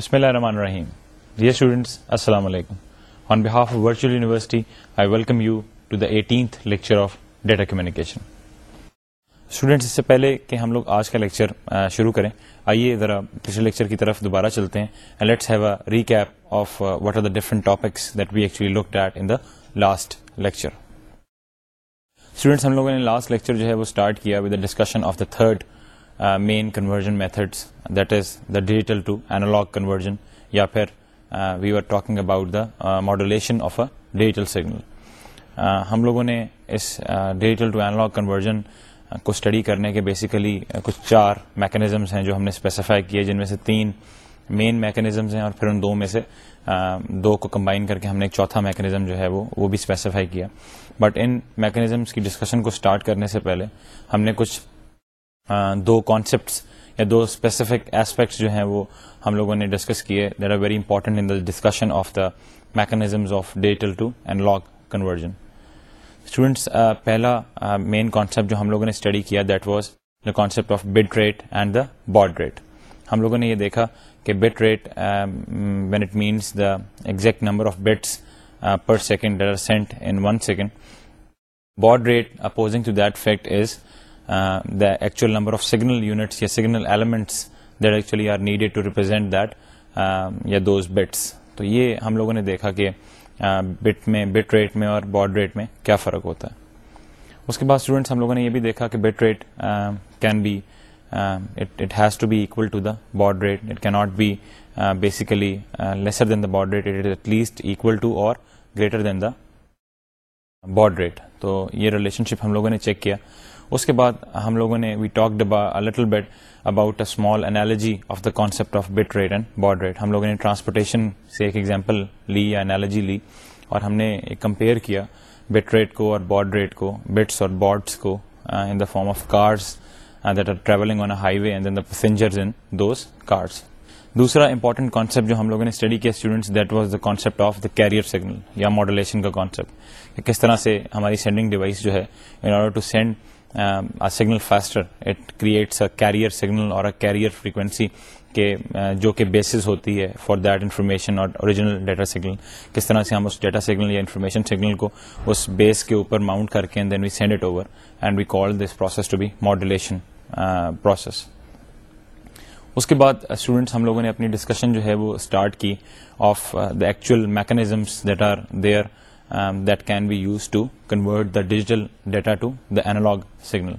Bismillah ar-Rahman ar-Rahim. Dear students, Assalamu alaikum. On behalf of Virtual University, I welcome you to the 18th lecture of Data Communication. Students اس سے پہلے کہ ہم لوگ آج کا lecture شروع کریں آئیے ذرا پچھلے لیکچر کی طرف دوبارہ چلتے ہیں and let's have a recap of what are the different topics that we actually look at in the last lecture students ہم لوگوں نے لاسٹ لیکچر جو ہے وہ اسٹارٹ کیا with the discussion of the third main conversion methods that is the digital to analog conversion یا پھر we are talking about the modulation of a digital signal ہم لوگوں نے اس ڈیجیٹل ٹو اینالاگ کنورژن کو study کرنے کے basically کچھ چار میکینزمس ہیں جو ہم نے اسپیسیفائی کیے جن میں سے تین مین میکینزمس ہیں اور پھر ان دو میں سے دو کو کمبائن کر کے ہم نے ایک چوتھا میکینزم جو ہے وہ وہ بھی اسپیسیفائی کیا بٹ ان میکینزمس کی ڈسکشن کو اسٹارٹ کرنے سے پہلے ہم نے کچھ دو کانسیپٹس یا دو اسپیسیفک ایسپیکٹس جو ہیں وہ ہم لوگوں نے ڈسکس کیے there are very important in the discussion of the mechanisms of digital to analog conversion students پہلا مین کانسیپٹ جو ہم لوگوں نے اسٹڈی کیا that was the concept of bit rate and the baud rate ہم لوگوں نے یہ دیکھا کہ bit rate when it means the exact number of bits per second are sent in one second baud rate opposing to that fact is the actual number of signal units یا signal elements that actually are needed to represent that یا those bits تو یہ ہم لوگوں نے دیکھا کہ but میں بٹ ریٹ میں اور باڈ ریٹ میں کیا فرق ہوتا ہے۔ اس کے بعد اسٹوڈینٹس ہم لوگوں نے یہ بھی دیکھا کہ bit rate can be it has to be equal to the baud rate it کی not be basically lesser than the baud rate it at least equal to اور greater than the baud rate تو یہ relation شپ ہم لوگوں نے check کیا۔ اس کے بعد ہم لوگوں نے we talked little bit about a small analogy of the concept of bit rate and baud rate ہم لوگوں نے ٹرانسپورٹیشن سے ایک ایگزامپل لی یا انالوجی لی اور ہم نے کمپیئر کیا بٹ ریٹ کو اور باڈ ریٹ کو بٹس اور باڈس کو in the form of cars that are traveling on a highway and then the passengers in those cars دوسرا امپورٹنٹ کانسیپٹ جو ہم لوگوں نے اسٹڈی کیا students that was the concept of the carrier signal یا modulation کا concept کہ کس طرح سے ہماری سینڈنگ ڈیوائس جو ہے in order to send signal faster it creates a carrier signal اور اے کیریئر فریکوینسی کے uh, جو کہ بیسز ہوتی ہے فار دیٹ انفارمیشن اور اوریجنل ڈیٹا سگنل کس طرح سے ہم اس ڈیٹا سگنل یا انفارمیشن سگنل کو اس بیس کے اوپر ماؤنٹ کر کے then we send it over and we call this process to be modulation process اس کے بعد uh, اسٹوڈینٹس ہم لوگوں نے اپنی ڈسکشن جو ہے وہ اسٹارٹ کی of the actual mechanisms that are there that can be use to convert the digital data to the analog signal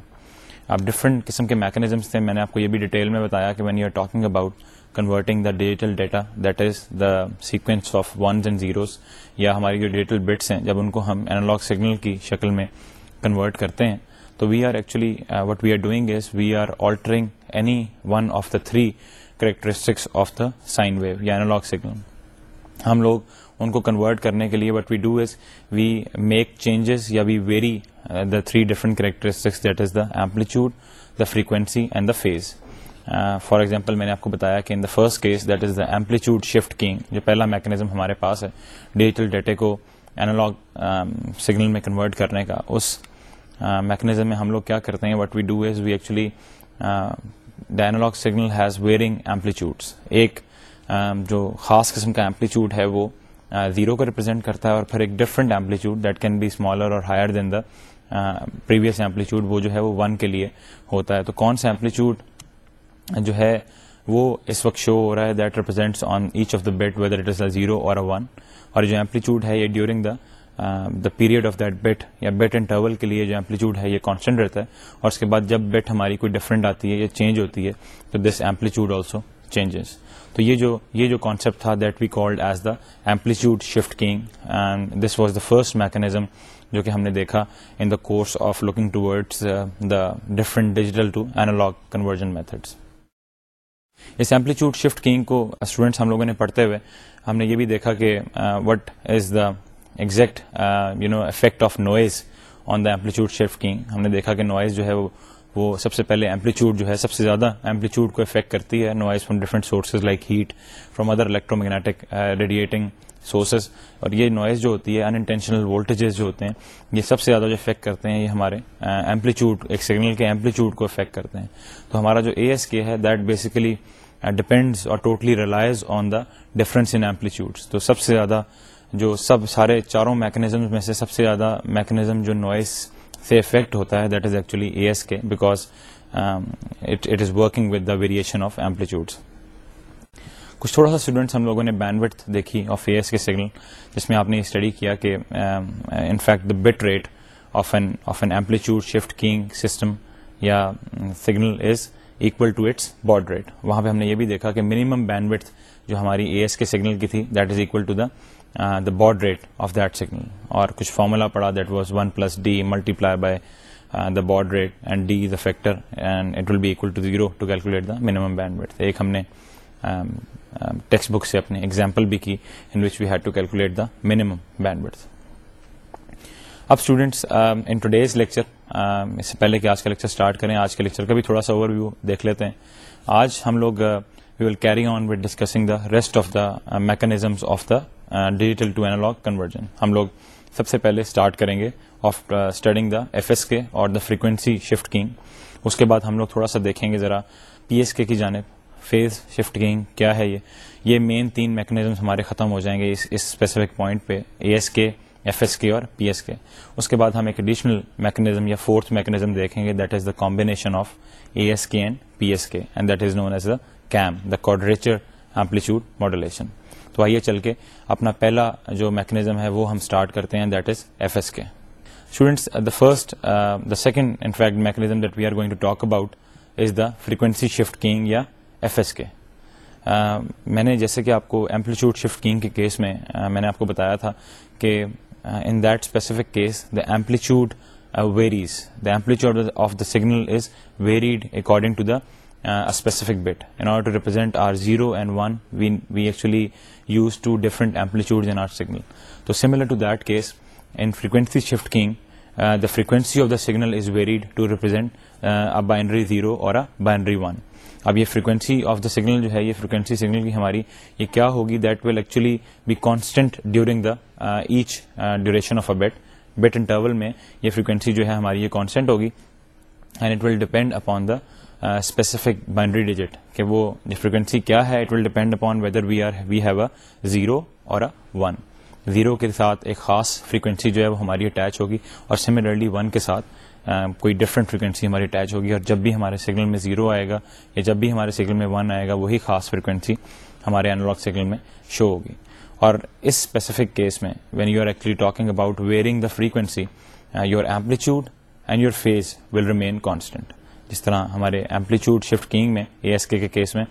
اب ڈفرنٹ قسم کے میکنیزمس تھے۔ میں نے آپ کو یہ بھی ڈیٹیل میں بتایا کہ when you are talking about converting the digital data that is the sequence of ones and zeros یا ہماری جو ڈیجیٹل بٹس ہیں، جب ان کو ہم اینالاگ سگنل کی شکل میں کنورٹ کرتے ہیں، تو we are actually what we are doing is we are altering any one of the three characteristics of the sine wave یا اینالاگ سگنل ہم لوگ ان کو کنورٹ کرنے کے لیے what we do is we make changes یا we vary the three different characteristics that is the amplitude the frequency and the phase for example میں نے آپ کو بتایا کہ in the first case that is the amplitude shift keying جو پہلا mechanism ہمارے پاس ہے ڈیجیٹل ڈیٹے کو اینالاگ سگنل um, میں کنورٹ کرنے کا، اس uh, میکنیزم میں ہم لوگ کیا کرتے ہیں what we do is we actually the analog signal has varying amplitudes ایک um, جو خاص قسم کا ایمپلیچیوڈ ہے وہ زیرو کو ریپرزینٹ کرتا ہے اور پھر ایک different amplitude that can be smaller اور higher than the previous amplitude وہ جو ہے وہ ون کے لیے ہوتا ہے۔ تو کون سا ایمپلیچیوڈ جو ہے وہ اس وقت شو ہو رہا ہے that represents on each of the bit whether it is a zero اور اے ون اور جو ایمپلیچیوڈ ہے یہ during the the period of that bit یا بیٹ اینڈ ٹرول کے لیے جو ایمپلیچیوڈ ہے یہ کانسٹنٹ رہتا ہے۔ اور اس کے بعد جب بیٹ ہماری کوئی ڈفرنٹ آتی ہے یا چینج ہوتی ہے تو دس ایمپلیچیوڈ آلسو چینجز تو یہ جو یہ جو کانسیپٹ تھا that we called as the amplitude shift keying and this was the first mechanism جو کہ ہم نے دیکھا in the course of looking towards the different digital to analog conversion methods us amplitude shift keying کو students ہم لوگوں نے پڑھتے ہوئے ہم نے یہ بھی دیکھا کہ what is the exact you know effect of noise on the amplitude shift keying ہم نے دیکھا کہ نوائز جو ہے وہ وہ سب سے پہلے ایمپلیچیوڈ جو ہے، سب سے زیادہ ایمپلیچیوڈ کو افیکٹ کرتی ہے noise from different sources like heat from other electromagnetic radiating sources اور یہ نوائز جو ہوتی ہے ان انٹینشنل وولٹیجز جو ہوتے ہیں، یہ سب سے زیادہ جو افیکٹ کرتے ہیں، یہ ہمارے uh, ایمپلیچیوڈ ایک سگنل کے ایمپلیچیوڈ کو افیکٹ کرتے ہیں۔ تو ہمارا جو اے ایس کے ہے دیٹ بیسیکلی ڈپینڈز اور totally relies on the difference in amplitudes تو سب سے زیادہ جو سب سارے چاروں میکنیزم میں سے سب سے زیادہ میکنیزم جو نوائز سے افیکٹ ہوتا ہے that is actually A S K because it is working with the variation of amplitudes کچھ تھوڑا سا اسٹوڈینٹس ہم لوگوں نے بینڈ وتھ دیکھی of A S K signal جس میں آپ نے اسٹڈی کیا کہ in fact the bit rate of an of an amplitude shift keying system یا signal is equal to its baud rate وہاں پہ ہم نے یہ بھی دیکھا کہ منیمم بینڈ وتھ جو ہماری اے ایس کے سگنل کی تھی that is equal to the the baud rate of that signal اور کچھ فارمولا پڑا that was one plus d multiply by the baud rate and d is a factor and it will be equal to zero to calculate the minimum bandwidth ایک ہم نے textbook سے اپنے example بھی کی in which we had to calculate the minimum bandwidth اب students in today's lecture اس سے پہلے کہ آج کا لیکچر اسٹارٹ کریں، آج کے لیکچر کا بھی تھوڑا سا اوور ویو دیکھ لیتے ہیں۔ آج ہم لوگ we will carry on with discussing the rest of the mechanisms of the digital to analog conversion. ہم لوگ سب سے پہلے اسٹارٹ کریں گے of studying the F S K اور دا فریکوینسی شفٹ کینگ۔ اس کے بعد ہم لوگ تھوڑا سا دیکھیں گے ذرا پی ایس کے کی جانب۔ فیز شفٹ کینگ کیا ہے یہ؟ یہ مین تین میکنیزمس ہمارے ختم ہو جائیں گے اس اسپیسیفک پوائنٹ پہ۔ A S K, F S K اور پی ایس کے۔ اس کے بعد ہم ایک ایڈیشنل میکنیزم یا فورتھ میکنیزم دیکھیں گے that is the combination of A S K and P S K and that is known as the QAM the quadrature amplitude modulation تو آئیے چل کے اپنا پہلا جو میکنیزم ہے وہ ہم اسٹارٹ کرتے ہیں that is F S K students the first the second in fact mechanism that we are going to talk about is the frequency shift keying یا ایف ایس کے میں نے جیسے کہ آپ کو ایمپلیٹیوڈ شفٹ کینگ کے case میں میں نے آپ کو بتایا تھا کہ in that specific case the amplitude varies the amplitude of the signal is varied according to the specific bit in order to represent our zero and one we actually use two different amplitude in our signal تو similar to that case in frequency shift keying the frequency of the signal is varied to represent binary zero اور binary one اب یہ frequency of the signal جو ہے، یہ frequency signal کی ہماری، یہ کیا ہوگی that will actually be constant during the each duration of a bit bit interval میں یہ فریکوینسی جو ہے ہماری، یہ کانسٹنٹ ہوگی and it will depend upon the specific binary digit کہ وہ فریکوینسی کیا ہے it will depend upon whether we are we have a zero اور اے ون زیرو کے ساتھ ایک خاص فریکوینسی جو ہے وہ ہماری اٹیچ ہوگی اور سملرلی ون کے ساتھ کوئی ڈفرنٹ فریکوینسی ہماری اٹیچ ہوگی اور جب بھی ہمارے سگنل میں زیرو آئے گا یا جب بھی ہمارے سگنل میں ون آئے گا، وہی خاص فریکوینسی ہمارے اینالاگ سگنل میں شو ہوگی. اور اس اسپیسیفک کیس میں when you are actually talking about varying the frequency your amplitude and your phase will remain constant جس طرح ہمارے ایمپلیٹیوڈ شفٹ کینگ میں اے ایس کے کیس میں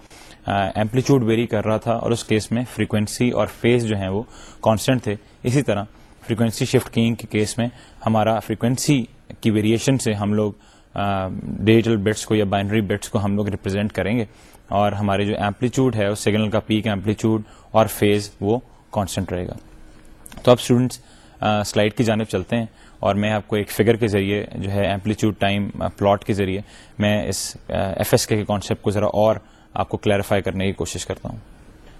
ایمپلیٹیوڈ ویری کر رہا تھا اور اس کیس میں فریکوینسی اور فیز جو ہیں وہ کانسٹنٹ تھے۔ اسی طرح فریکوینسی شفٹ کینگ کے کیس میں ہمارا فریکوینسی کی ویریشن سے ہم لوگ ڈیجیٹل بٹس کو یا بائنڈری بٹس کو ہم لوگ ریپرزینٹ کریں گے اور ہمارے جو ایمپلیٹیوڈ ہے، اس سگنل کا پیک ایمپلیٹیوڈ اور فیز وہ کانسٹنٹ رہے گا۔ تو اب اسٹوڈینٹس سلائڈ کی جانب چلتے ہیں۔ اور میں آپ کو ایک فگر کے ذریعے جو ہے ایمپلیٹیوڈ ٹائم پلاٹ کے ذریعے میں اس uh, F S K concept کو ذرا اور آپ کو کلیریفائی کرنے کی کوشش کرتا ہوں۔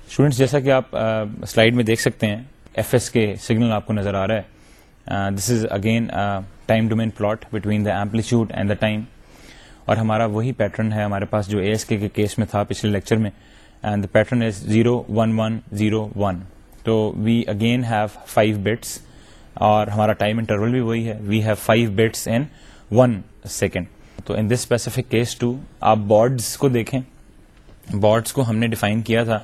اسٹوڈینٹس جیسا کہ آپ uh, سلائڈ میں دیکھ سکتے ہیں ایف ایس کے سگنل آپ کو نظر آ رہا ہے۔ This is again time domain plot between the amplitude and the time اور ہمارا وہی پیٹرن ہے، ہمارے پاس جو اے ایس کے کیس میں تھا پچھلے لیکچر میں۔ And the pattern is zero one one zero one تو we again have five bits اور ہمارا ٹائم انٹرول بھی وہی ہے۔ We have five bits in one second تو in this specific case to آپ بارڈس کو دیکھیں۔ بارڈس کو ہم نے ڈیفائن کیا تھا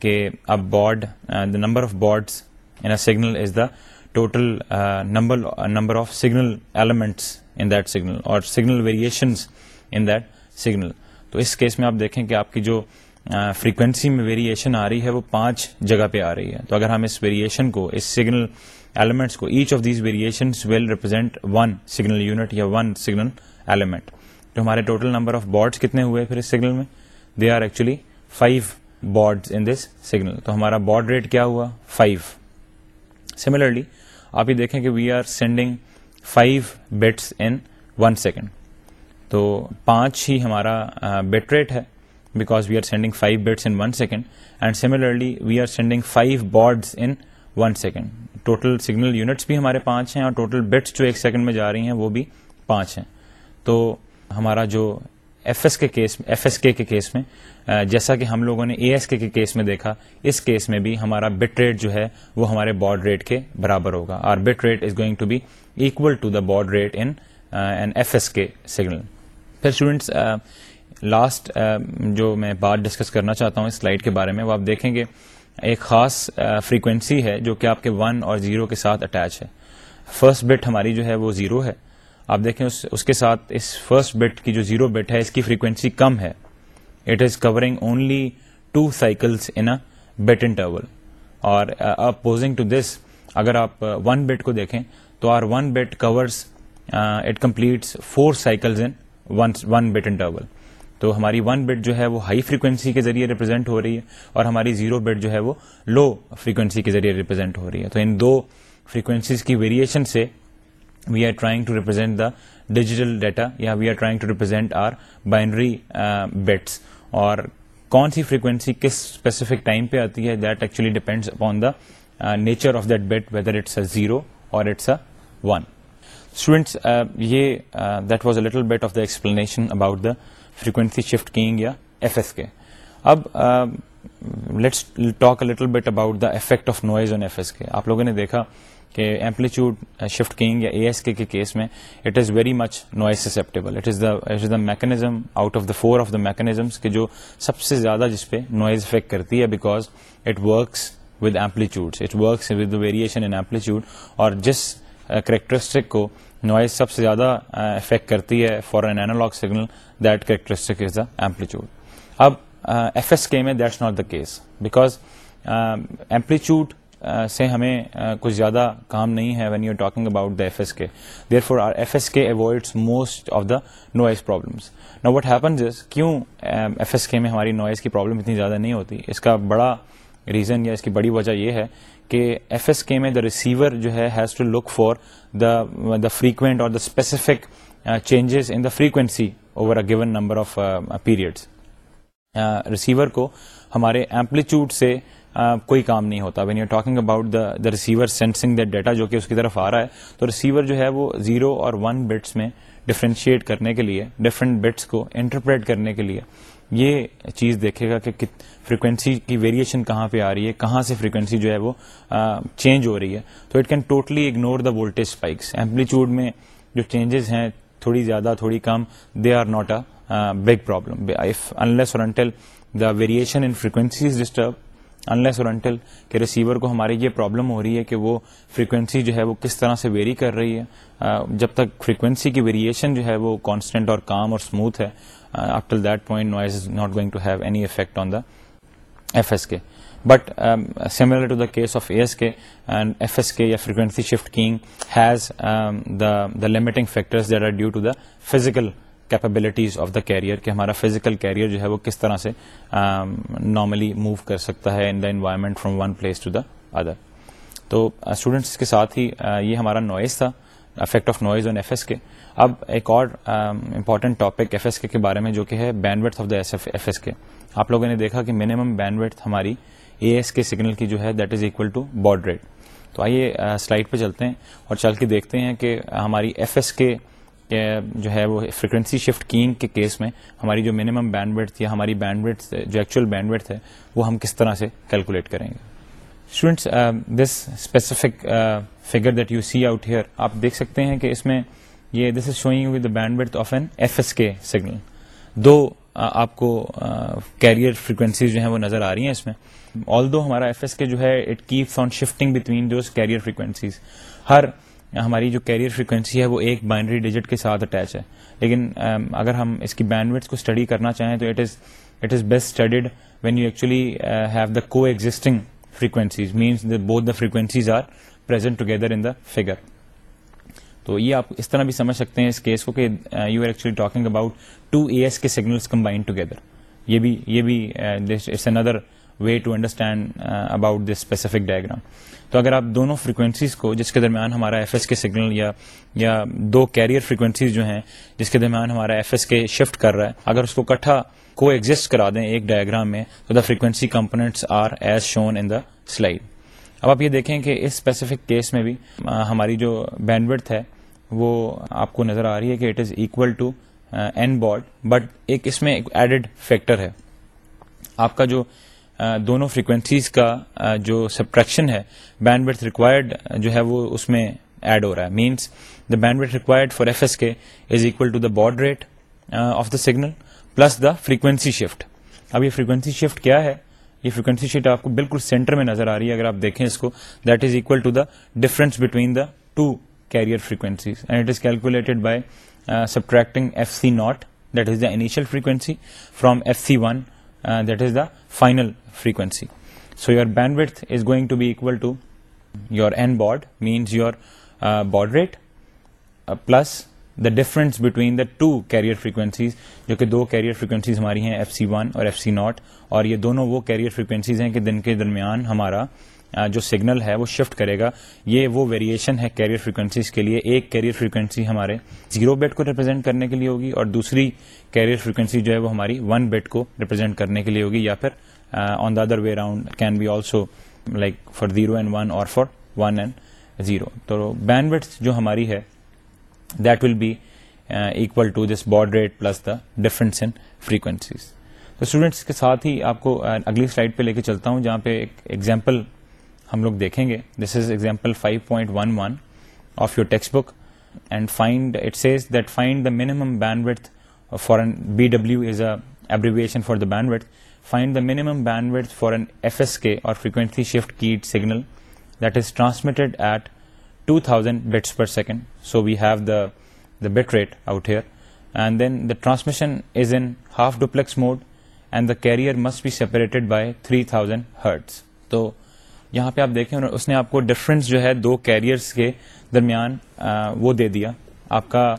کہ اب baud the number of bauds in a signal is the total number of signal elements in that signal or signal variations in that signal تو اس کیس میں آپ دیکھیں کہ آپ کی جو uh, فریکوینسی میں ویریشن آ رہی ہے وہ پانچ جگہ پہ آ رہی ہے۔ تو اگر ہم اس ویریشن کو، اس سگنل ایلیمنٹس کو each of these variation will represent one signal unit یا ون سگنل ایلیمنٹ تو ہمارے ٹوٹل نمبر آف بارڈس کتنے ہوئے پھر اس سگنل میں؟ They are actually five baud in this signal تو ہمارا بارڈ ریٹ کیا ہوا؟ فائیو سملرلی آپ یہ دیکھیں کہ we are sending five bits in one second تو پانچ ہی ہمارا بٹ ریٹ ہے because we are sending five bits in one second and similarly we are sending five bauds in one second total signal units بھی ہمارے پانچ ہیں اور ٹوٹل بٹس جو ایک سیکنڈ میں جا رہی ہیں وہ بھی پانچ ہیں۔ تو ہمارا جو F S K case F S K case میں جیسا کہ ہم لوگوں نے اے ایس کے کیس میں دیکھا، اس کیس میں بھی ہمارا بٹ ریٹ جو ہے وہ ہمارے بارڈ ریٹ کے برابر ہوگا۔ اور bit rate is going to be equal to the baud rate in F S K signal پھر اسٹوڈینٹس لاسٹ جو میں بات ڈسکس کرنا چاہتا ہوں اس سلائڈ کے بارے میں، وہ آپ دیکھیں گے۔ ایک خاص فریکوینسی ہے جو کہ آپ کے ون اور زیرو کے ساتھ اٹیچ ہے۔ فرسٹ بٹ ہماری جو ہے وہ زیرو ہے۔ آپ دیکھیں اس اس کے ساتھ اس فرسٹ بٹ کی جو زیرو بٹ ہے، اس کی فریکوینسی کم ہے۔ It is covering only two cycles in bit interval اور اپوزنگ ٹو دس اگر آپ ون بٹ کو دیکھیں تو our one bit course it completes four cycles in one bit interval تو ہماری ون بٹ جو ہے وہ ہائی فریکوینسی کے ذریعے ریپرزینٹ ہو رہی ہے اور ہماری زیرو بٹ جو ہے وہ لو فریکوینسی کے ذریعے ریپرزینٹ ہو رہی ہے۔ تو ان دو فریکوینسیز کی ویریشن سے we are trying to represent the digital data یا we are trying to represent our binary bits اور کون سی فریکوینسی کس اسپیسیفک ٹائم پہ آتی ہے that actually depends upon the nature of that bit whether it's a zero or it's a one students یہ that was a little bit of the explanation about the frequency shift keying یا F S K اب let's talk a little bit about the effect of noise on F S K آپ لوگوں نے دیکھا کہ amplitude shift keying یا A S کے case میں it is very much noise susceptible it is the it is the mechanism out of the four of the mechanisms کہ جو سب سے زیادہ جس پہ نوائز افیکٹ کرتی ہے because it works with amplitude it works with variation in amplitude اور جس کریکٹرسٹک کو نوائز سب سے زیادہ افیکٹ کرتی ہے for an analog signal that characteristic is the amplitude اب ایف ایس کے میں that's not the case because amplitude سے ہمیں uh, کچھ زیادہ کام نہیں ہے when you talking about the F S K therefore our F S K avoids most of the noise problems no what happens is کیوں F S K میں ہماری نوائز کی پرابلم اتنی زیادہ نہیں ہوتی؟ اس کا بڑا ریزن یا اس کی بڑی وجہ یہ ہے کہ ایف ایس کے میں دا ریسیور جو ہے has to look for the the frequent or the specific changes in the frequency over a given number of periods receiver کو ہمارے ایمپلیٹیوڈ سے uh, کوئی کام نہیں ہوتا. When you talking about the the receiver sensing that data جو کہ اس کی طرف آ رہا ہے، تو ریسیور جو ہے وہ زیرو اور ون بٹس میں ڈفرینشیٹ کرنے کے لیے ڈفرینٹ بٹس کو انٹرپریٹ کرنے کے لیے یہ چیز دیکھے گا کہ فریکوینسی کی ویریشن کہاں پہ آ رہی ہے، کہاں سے فریکوینسی جو ہے وہ uh, چینج ہو رہی ہے. تو it can totally ignore the voltage spikes amplitude میں جو چینجز ہیں تھوڑی زیادہ، تھوڑی کم they are not a big problem unless or until the variation in frequency is disturb unless or until کہ ریسیور کو ہماری یہ پرابلم ہو رہی ہے کہ وہ فریکوینسی جو ہے وہ کس طرح سے ویری کر رہی ہے uh, جب تک فریکوینسی کی ویریشن جو ہے وہ کانسٹنٹ اور کام اور اسموتھ ہے till that point noise is not going to have any effect on the F S K but similar to the case of A S K and F S K یا frequency shift keying has the limiting factors that are due to the physical capabilities of the carrier کہ ہمارا physical carrier جو ہے وہ کس طرح سے normally move کر سکتا ہے in the environment from one place to the other تو اسٹوڈینٹس کے ساتھ ہی یہ ہمارا نوائز تھا effect of noise on F S K اب ایک اور important topic F S K بارے میں جو کہ ہے bandwidth of the F S K آپ لوگوں نے دیکھا کہ منیمم بینڈ ویٹ ہماری اے ایس کے سگنل کی جو ہے that is equal to baud rate تو آئیے سلائڈ پہ چلتے ہیں اور چل کے دیکھتے ہیں کہ ہماری ایف ایس کے جو ہے، وہ فریکوینسی شفٹ کینگ کے کیس میں ہماری جو منیمم بینڈ ویٹ یا ہماری بینڈ ویٹ جو ایکچوئل بینڈ ویٹ ہے، وہ ہم کس طرح سے کیلکولیٹ کریں گے؟ Students this specific figure that you see out here آپ دیکھ سکتے ہیں کہ اس میں یہ this is showing with bandwidth of an F S K signal دو آپ کو کیریئر فریکوینسیز جو ہیں وہ نظر آ رہی ہیں اس میں۔ آل دو ہمارا ایف ایس کے جو ہے it keeps on shifting between those carrier frequencies ہر ہماری جو کیریئر فریکوینسی ہے وہ ایک بائنڈری ڈیجٹ کے ساتھ اٹیچ ہے. لیکن um, اگر ہم اس کی بینڈ کو اسٹڈی کرنا چاہیں تو it is it is best studied when you actually have the coexisting frequencies means both the frequencies are present together in the figure تو یہ آپ اس طرح بھی سمجھ سکتے ہیں اس کیس کو کہ you are actually talking about two A S K signals combine together یہ بھی یہ بھی uh, it's another way to understand about this specific diagram تو اگر آپ دونوں فریکوینسیز کو جس کے درمیان ہمارا ایف ایس کے سگنل یا یا دو کیریئر فریکوینسیز جو ہیں جس کے درمیان ہمارا ایف ایس کے شفٹ کر رہا ہے، اگر اس کو کٹھا کو ایگزٹ کرا دیں ایک ڈائگرام میں، تو the frequency components are as shown in the slide اب آپ یہ دیکھیں کہ اس اسپیسیفک کیس میں بھی ہماری جو بینڈ ہے، وہ آپ کو نظر آ رہی ہے کہ it is equal to an baud bit ایک اس میں ایک ایڈڈ فیکٹر ہے۔ آپ کا جو دونوں فریکوینسیز کا جو سبٹریکشن ہے بینڈ وتھ ریکوائرڈ جو ہے وہ اس میں ایڈ ہو رہا ہے. Means the bandwidth required for F S K is equal to the baud rate of the signal plus the frequency shift اب یہ فریکوینسی شفٹ کیا ہے؟ یہ فریکوینسی شفٹ آپ کو بالکل سینٹر میں نظر آ رہی ہے، اگر آپ دیکھیں اس کو that is equal to the difference between the two carrier frequencies and it is calculated by subtracting F C naught that is the initial frequency from F C one that is the final frequency so your bandwidth is going to be equal to your and baud means your baud rate plus the difference between the two carrier frequencies جو کہ دو carrier frequencies ہماری ہیں F C one اور F C naught اور یہ دونوں وہ کیریئر فریکوینسیز ہیں کہ دن کے درمیان ہمارا جو سگنل ہے، وہ شفٹ کرے گا۔ یہ وہ ویریشن ہے کیریئر فریکوینسیز کے لیے۔ ایک کیریئر فریکوینسی ہمارے زیرو بیٹ کو ریپرزینٹ کرنے کے لیے ہوگی اور دوسری کیریئر فریکوینسی جو ہے وہ ہماری ون بیٹ کو ریپرزینٹ کرنے کے لیے ہوگی یا پھر on the other way around can be also like for zero and one or for one and zero تو بینڈ وڈ جو ہماری ہے that will be equal to this baud rate plus the difference in frequencies تو students کے ساتھ ہی آپ کو اگلی سلائڈ پہ لے کے چلتا ہوں، جہاں پہ ایک ایگزامپل ہم لوگ دیکھیں گے۔ This is example 5.11 point one one of your text book and find it says that find the minimum bandwidth for an B W is a abbreviation for the bandwidth find the minimum bandwidth for an F S K or frequency shift key signal that is transmitted at two thousand bits per second so we have the the bit rate out here and then the transmission is in half duplex mode and the carrier must be separated by three thousand hertz تو یہاں پہ آپ دیکھیں اس نے آپ کو difference جو ہے دو کیریئرس کے درمیان وہ دے دیا۔ آپ کا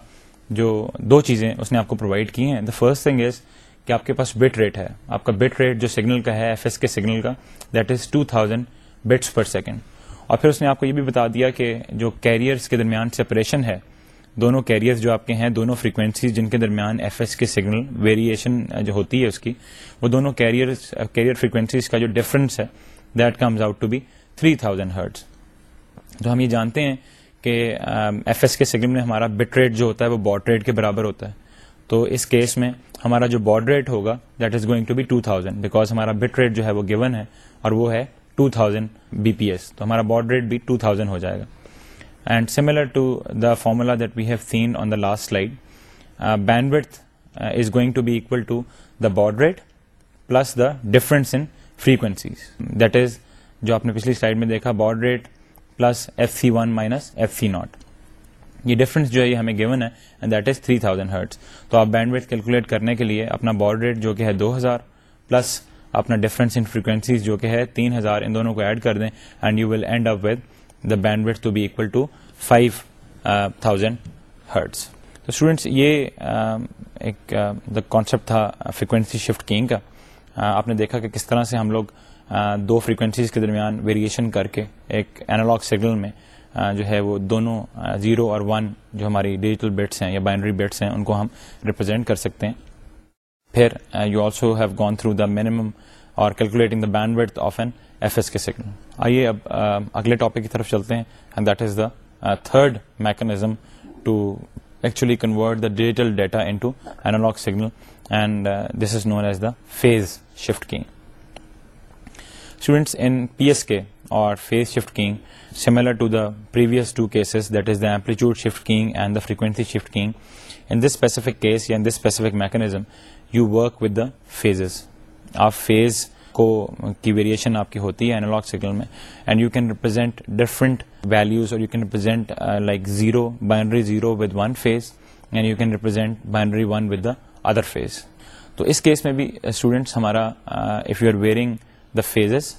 جو دو چیزیں اس نے آپ کو پرووائڈ کی ہیں۔ دا فرسٹ تھنگ از کہ آپ کے پاس بٹ ریٹ ہے۔ آپ کا بٹ ریٹ جو سگنل کا ہے ایف ایس کے سگنل کا that is two thousand bits per second اور پھر اس نے آپ کو یہ بھی بتا دیا کہ جو کیریئرس کے درمیان سپریشن ہے، دونوں کیریئرز جو آپ کے ہیں، دونوں فریکوینسیز جن کے درمیان F S K signal variation جو ہوتی ہے اس کی، وہ دونوں کیریئر کیریئر فریکوینسیز کا جو ڈفرنس ہے that comes out to be three thousand hertz تو ہم یہ جانتے ہیں کہ ایف ایس کے سگنل میں ہمارا بٹ ریٹ جو ہوتا ہے وہ باڈ ریٹ کے برابر ہوتا ہے۔ تو اس کیس میں ہمارا جو باڈ ریٹ ہوگا، that is going to be two thousand, because ہمارا بٹ ریٹ جو ہے وہ گیون ہے اور وہ ہے two thousand B P S. تو ہمارا باڈ ریٹ بھی ٹو تھاؤزینڈ ہو جائے گا۔ And similar to the formula that we have seen on the last slide bandwidth is going to be equal to the baud rate plus the difference in frequencies that is جو آپ نے پچھلی slide میں دیکھا baud rate plus F C one minus F C naught یہ difference جو ہے، یہ ہمیں گیون ہے and that is three thousand hertz تو آپ بینڈ ویٹ کیلکولیٹ کرنے کے لیے اپنا باڈ ریٹ جو کہ ہے دو ہزار پلس اپنا ڈفرنس ان فریکوینسیز جو کہ ہے تین ہزار، ان دونوں کو ایڈ کر دیں and you will end up with the bandwidth to be equal to five thousand hertz تو اسٹوڈینٹس یہ ایک دا کانسیپٹ تھا فریکوینسی شفٹ کینگ کا. آپ نے دیکھا کہ کس طرح سے ہم لوگ دو فریکوینسیز کے درمیان ویریشن کر کے ایک اینالاگ سگنل میں جو ہے وہ دونوں زیرو اور ون جو ہماری ڈیجیٹل بیٹس ہیں یا بائنڈری بیٹس ہیں، ان کو ہم ریپرزینٹ کر سکتے ہیں۔ پھر you also have gone through the minimum اور calculating the bandwidth of an F S K signal آئیے اب اگلے ٹاپک کی طرف چلتے ہیں and that is the third mechanism to actually convert the digital data in to analog signal and this is known as the phase shift کی students in P S K or phase shift keying similar to the previous two cases that is the amplitude shift keying and the frequency shift keying in this specific case یا in this specific mechanism you work with the phases آپ phase کو کی variation آپ کی ہوتی ہے analog signal میں and you can represent different values or you can represent like zero binary zero with one phase and you can represent binary one with the other phase تو اس case میں بھی uh, students ہمارا if you are varying the phases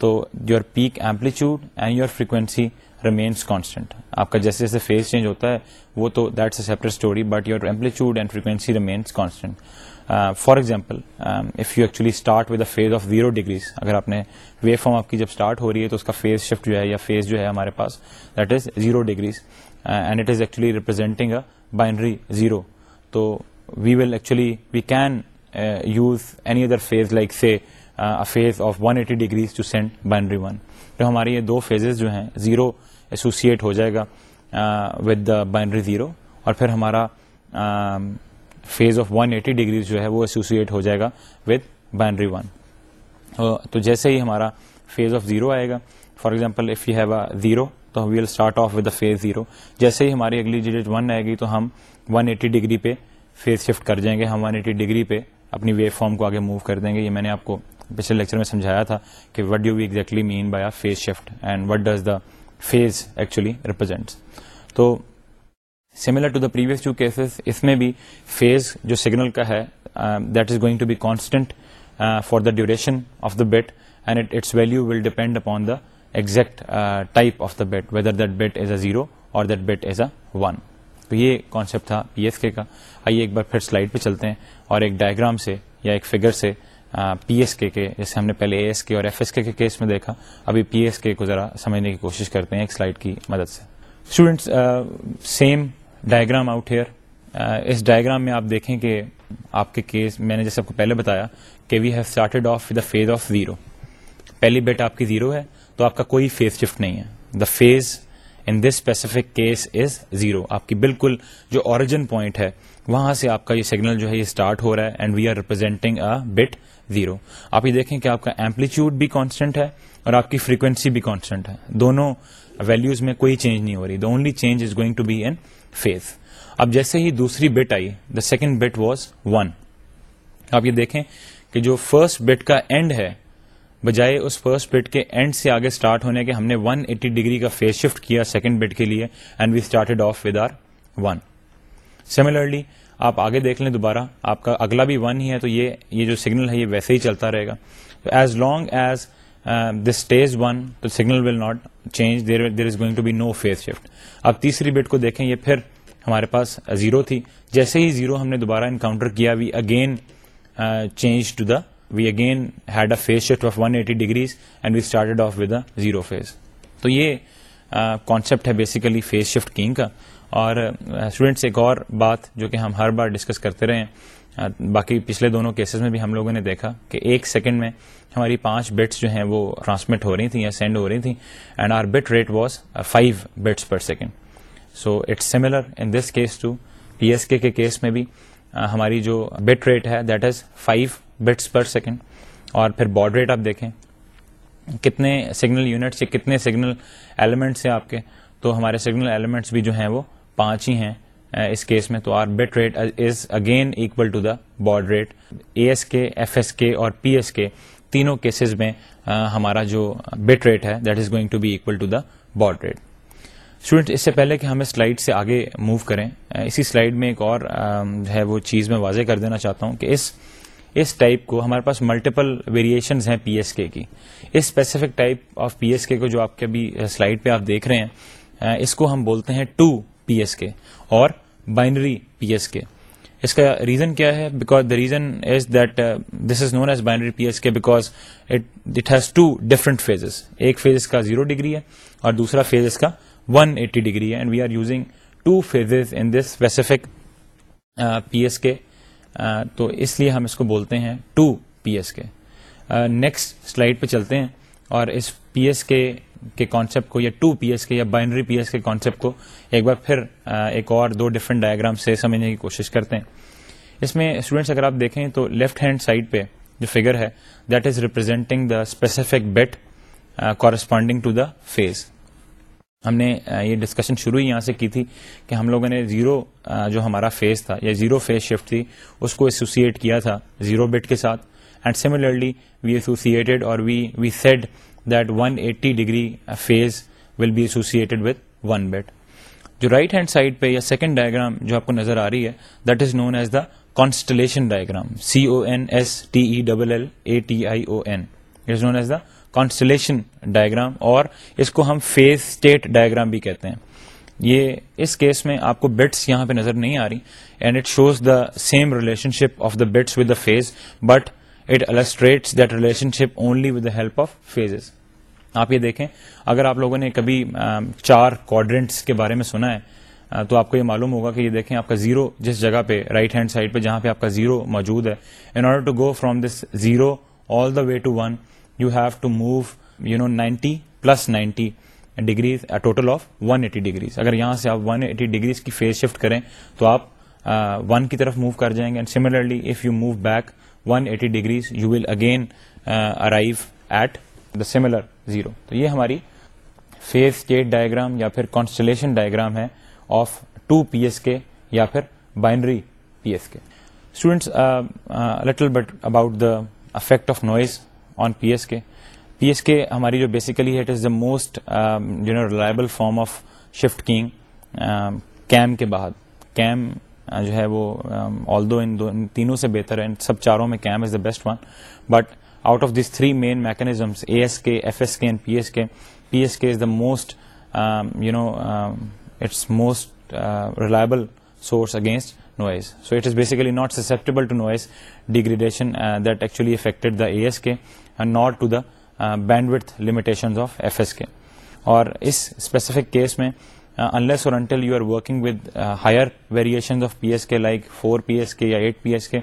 تو your peak amplitude and your frequency remains constant آپ کا جیسے جیسے فیز چینج ہوتا ہے، وہ تو that's a separate story but your amplitude and frequency remains constant for example if you actually start with a phase of zero degrees اگر آپ نے ویو فارم آپ کی جب اسٹارٹ ہو رہی ہے تو اس کا فیز شفٹ جو ہے یا فیز جو ہے ہمارے پاس that is zero degrees and it is actually representing a binary zero تو we will actually we can use any other phase like say phase of one eighty degrees to send binary one تو ہمارے یہ دو phases جو ہیں zero associate ہو جائے گا ود دا بائنڈری زیرو اور پھر ہمارا فیز آف 180 ایٹی ڈگریز جو ہے وہ ایسوسیٹ ہو جائے گا وتھ بائنڈری ون تو جیسے ہی ہمارا فیز آف زیرو آئے گا for example if you have a zero تو we'll start off with phase zero جیسے ہی ہماری اگلی ڈیجٹ ون آئے گی، تو ہم 180 ایٹی ڈگری پہ فیز شفٹ کر جائیں گے ہم 180 ایٹی ڈگری پہ اپنی ویو فارم کو آگے موو کر دیں گے یہ میں نے آپ کو پچھلے لیکچر میں سمجھایا تھا کہ what do we exactly mean by phase shift and what does the phase actually represents تو similar to the previous two cases اس میں بھی فیز جو سگنل کا ہے that is going to be constant for the duration of the bit and its value will depend upon the exact type of the bit whether that bit is a zero or that bit is a one تو یہ concept تھا پی S K کا۔ آئیے ایک بار پھر slide پہ چلتے ہیں اور ایک ڈائگرام سے یا ایک فگر سے پی ایس کے کے، جیسے ہم نے پہلے اے ایس کے اور ایف ایس کے کے کیس میں دیکھا، ابھی پی ایس کے کو ذرا سمجھنے کی کوشش کرتے ہیں ایک سلائڈ کی مدد سے۔ Students same diagram out here us diagram میں آپ دیکھیں کہ آپ کے کیس میں نے جیسے آپ کو پہلے بتایا کہ we have started off the phase of zero پہلی بیٹ آپ کی زیرو ہے تو آپ کا کوئی فیز شفٹ نہیں ہے۔ The phase in this specific case is zero آپ کی بالکل جو اوریجن پوائنٹ ہے وہاں سے آپ کا یہ سگنل جو ہے یہ اسٹارٹ ہو رہا ہے and we are representing a bit zero آپ یہ دیکھیں کہ آپ کا ایمپلیٹیوڈ بھی کانسٹنٹ ہے اور آپ کی فریکوینسی بھی کانسٹنٹ ہے دونوں ویلوز میں کوئی چینج نہیں ہو رہی the only change is going to be in phase اب جیسے ہی دوسری bit I the second bit was one آپ یہ دیکھیں کہ جو فرسٹ بٹ کا اینڈ ہے بجائے اس فرسٹ بٹ کے اینڈ سے آگے اسٹارٹ ہونے کے ہم نے 180 ایٹی ڈگری کا فیس شفٹ کیا سیکنڈ بٹ کے لیے and we started off with our one similarly آپ آگے دیکھ لیں دوبارہ، آپ کا اگلا بھی ون ہی ہے تو یہ یہ جو سگنل ہے یہ ویسے ہی چلتا رہے گا۔ As long as this stage one تو signal will not change there there is going to be no phase shift اب تیسری بٹ کو دیکھیں، یہ پھر ہمارے پاس زیرو تھی۔ جیسے ہی زیرو ہم نے دوبارہ انکاؤنٹر کیا we again change to the we again had a phase shift of one eighty degrees and we started off with zero phase تو یہ کانسیپٹ ہے بیسیکلی فیس شفٹ کینگ کا. اور اسٹوڈینٹس ایک اور بات جو کہ ہم ہر بار ڈسکس کرتے رہے ہیں باقی پچھلے دونوں کیسز میں بھی ہم لوگوں نے دیکھا کہ ایک سیکنڈ میں ہماری پانچ بٹس جو ہیں وہ ٹرانسمٹ ہو رہی تھیں یا سینڈ ہو رہی تھیں and our bit rate was five bits per second so it's similar in this case to P S K case میں بھی ہماری جو بٹ ریٹ ہے that is five bits per second اور پھر باڈ ریٹ آپ دیکھیں کتنے سگنل یونٹس یا کتنے سگنل ایلیمنٹس ہیں آپ کے، تو ہمارے سگنل ایلیمنٹس بھی جو ہیں وہ پانچ ہی ہیں اس کیس میں تو our bit rate is again equal to the baud rate A S K F S K اور پی ایس کے تینوں کیسز میں ہمارا جو بٹ ریٹ ہے that is going to be equal to the baud rate student اس سے پہلے کہ ہم اس سلائڈ سے آگے موو کریں اسی سلائڈ میں ایک اور جو ہے وہ چیز میں واضح کر دینا چاہتا ہوں کہ اس اس ٹائپ کو ہمارے پاس ملٹیپل ویریشنز ہیں پی ایس کے کی۔ اس specific type of P S K کو جو آپ کے ابھی سلائڈ پہ آپ دیکھ رہے ہیں اس کو ہم بولتے ہیں ٹو پی ایس کے اور بائنری پی ایس کے اس کا ریزن کیا ہے؟ Because the reason is that this is known as binary P S K because it has two different phases ایک فیز کا زیرو ڈگری ہے اور دوسرا فیز اس کا ون ایٹی ڈگری ہے۔ And we are using two phases in this specific P S K تو اس لیے ہم اس کو بولتے ہیں two P S K. Next slide پہ چلتے ہیں اور اس پی ایس کے کے کانسیپٹ کو یا ٹو پی ایس کے یا binary P S K concept کو ایک بار پھر ایک اور دو ڈفرنٹ ڈائگرام سے سمجھنے کی کوشش کرتے ہیں۔ اس میں اسٹوڈینٹس اگر آپ دیکھیں تو لیفٹ ہینڈ سائڈ پہ جو فگر ہے that is representing the specific bit corresponding to the phase ہم نے یہ ڈسکشن شروع ہی یہاں سے کی تھی کہ ہم لوگوں نے زیرو جو ہمارا فیز تھا، یا زیرو فیز شفٹ تھی، اس کو ایسوسیٹ کیا تھا زیرو بٹ کے ساتھ. And similarly we associated or we we said that one eighty degree phase will be associated with one bit جو رائٹ ہینڈ سائڈ پہ یا سیکنڈ ڈائگرام جو آپ کو نظر آ رہی ہے that is known as the constellation diagram C O N S T E double L A T I O N it is known as the constellation diagram اور اس کو ہم فیز اسٹیٹ ڈائگرام بھی کہتے ہیں۔ یہ اس کیس میں آپ کو بٹس یہاں پہ نظر نہیں آ رہی and it shows the same relationship of the bits with the phase but it illustrates that relationship only with the help of phases آپ یہ دیکھیں، اگر آپ لوگوں نے کبھی چار کوڈرنٹس کے بارے میں سنا ہے تو آپ کو یہ معلوم ہوگا کہ یہ دیکھیں، آپ کا زیرو جس جگہ پہ رائٹ ہینڈ سائڈ پہ جہاں پہ آپ کا زیرو موجود ہے in order to go from this zero all the way to one you have to move you know ninety plus ninety degrees total of one eighty degrees اگر یہاں سے آپ ون ایٹی ڈگریز کی phase shift کریں تو آپ one کی طرف موو کر جائیں گے. And similarly if you move back one eighty degrees you will again arrive at the similar zero تو یہ ہماری فیز اسٹیٹ ڈائگرام یا پھر کانسٹلیشن ڈائگرام ہے of two P S K یا پھر binary P S K students little bit about the effect of noise on P S K P S K ہماری جو basically it is the most you know reliable form of shift keying QAM کے بعد. QAM uh, جو ہے وہ um, آل دو ان تینوں سے بہتر ہے سب چاروں میں QAM is the best one but out of this three main mechanisms A S K F S K and P S K P S K is the most you know it's most reliable source against noise. So it is basically not susceptible to noise degradation uh, that actually affected the ASK and not to the uh, bandwidth limitations of FSK. اور اس specific case میں unless اور until you are working with higher variation of P S K like four P S K یا eight P S K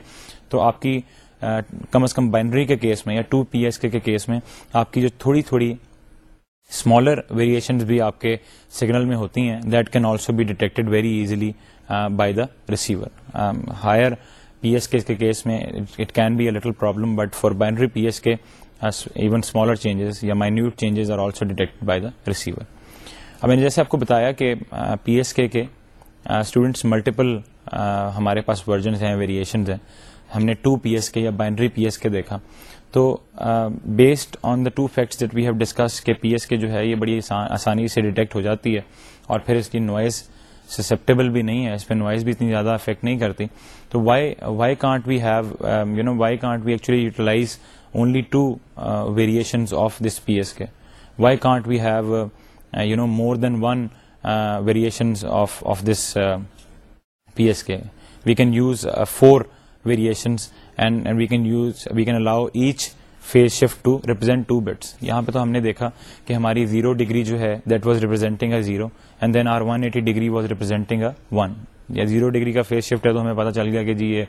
تو آپ کی uh, کم از کم بائنڈری کے کیس میں یا two P S K case میں آپ کی جو تھوڑی تھوڑی اسمالر ویریشن بھی آپ کے سگنل میں ہوتی ہیں that can also be detected very easily by the receiver higher P S K case میں it can be a little problem but for binary P S K even smaller changes یا minute changes are also detect by the receiver اب میں نے جیسے آپ کو بتایا کہ پی ایس کے کے اسٹوڈنٹس ملٹیپل ہمارے پاس ورژنس ہیں ویریشنز ہیں ہم نے ٹو پی ایس کے یا بائنڈری پی ایس کے دیکھا تو based on the two facts that we have discuss کہ پی ایس کے جو ہے یہ بڑی آسانی سے ڈیٹیکٹ ہو جاتی ہے اور پھر اس کی نوائز سسپٹیبل بھی نہیں ہے اس پہ نوائز بھی اتنی زیادہ افیکٹ نہیں کرتی. تو why why can't we have you know why can't we actually utilize only two variations of this P S K why can't we have you know more than one variations of of this P S K we can use four variations and we can use we can allow each phase shift to represent two bits یہاں پہ تو ہم نے دیکھا کہ ہماری zero degree جو ہے that was representing a zero and then our one eighty degree was representing a one یا زیرو ڈگری کا فیز شفٹ ہے تو ہمیں پتا چل گیا کہ جی یہ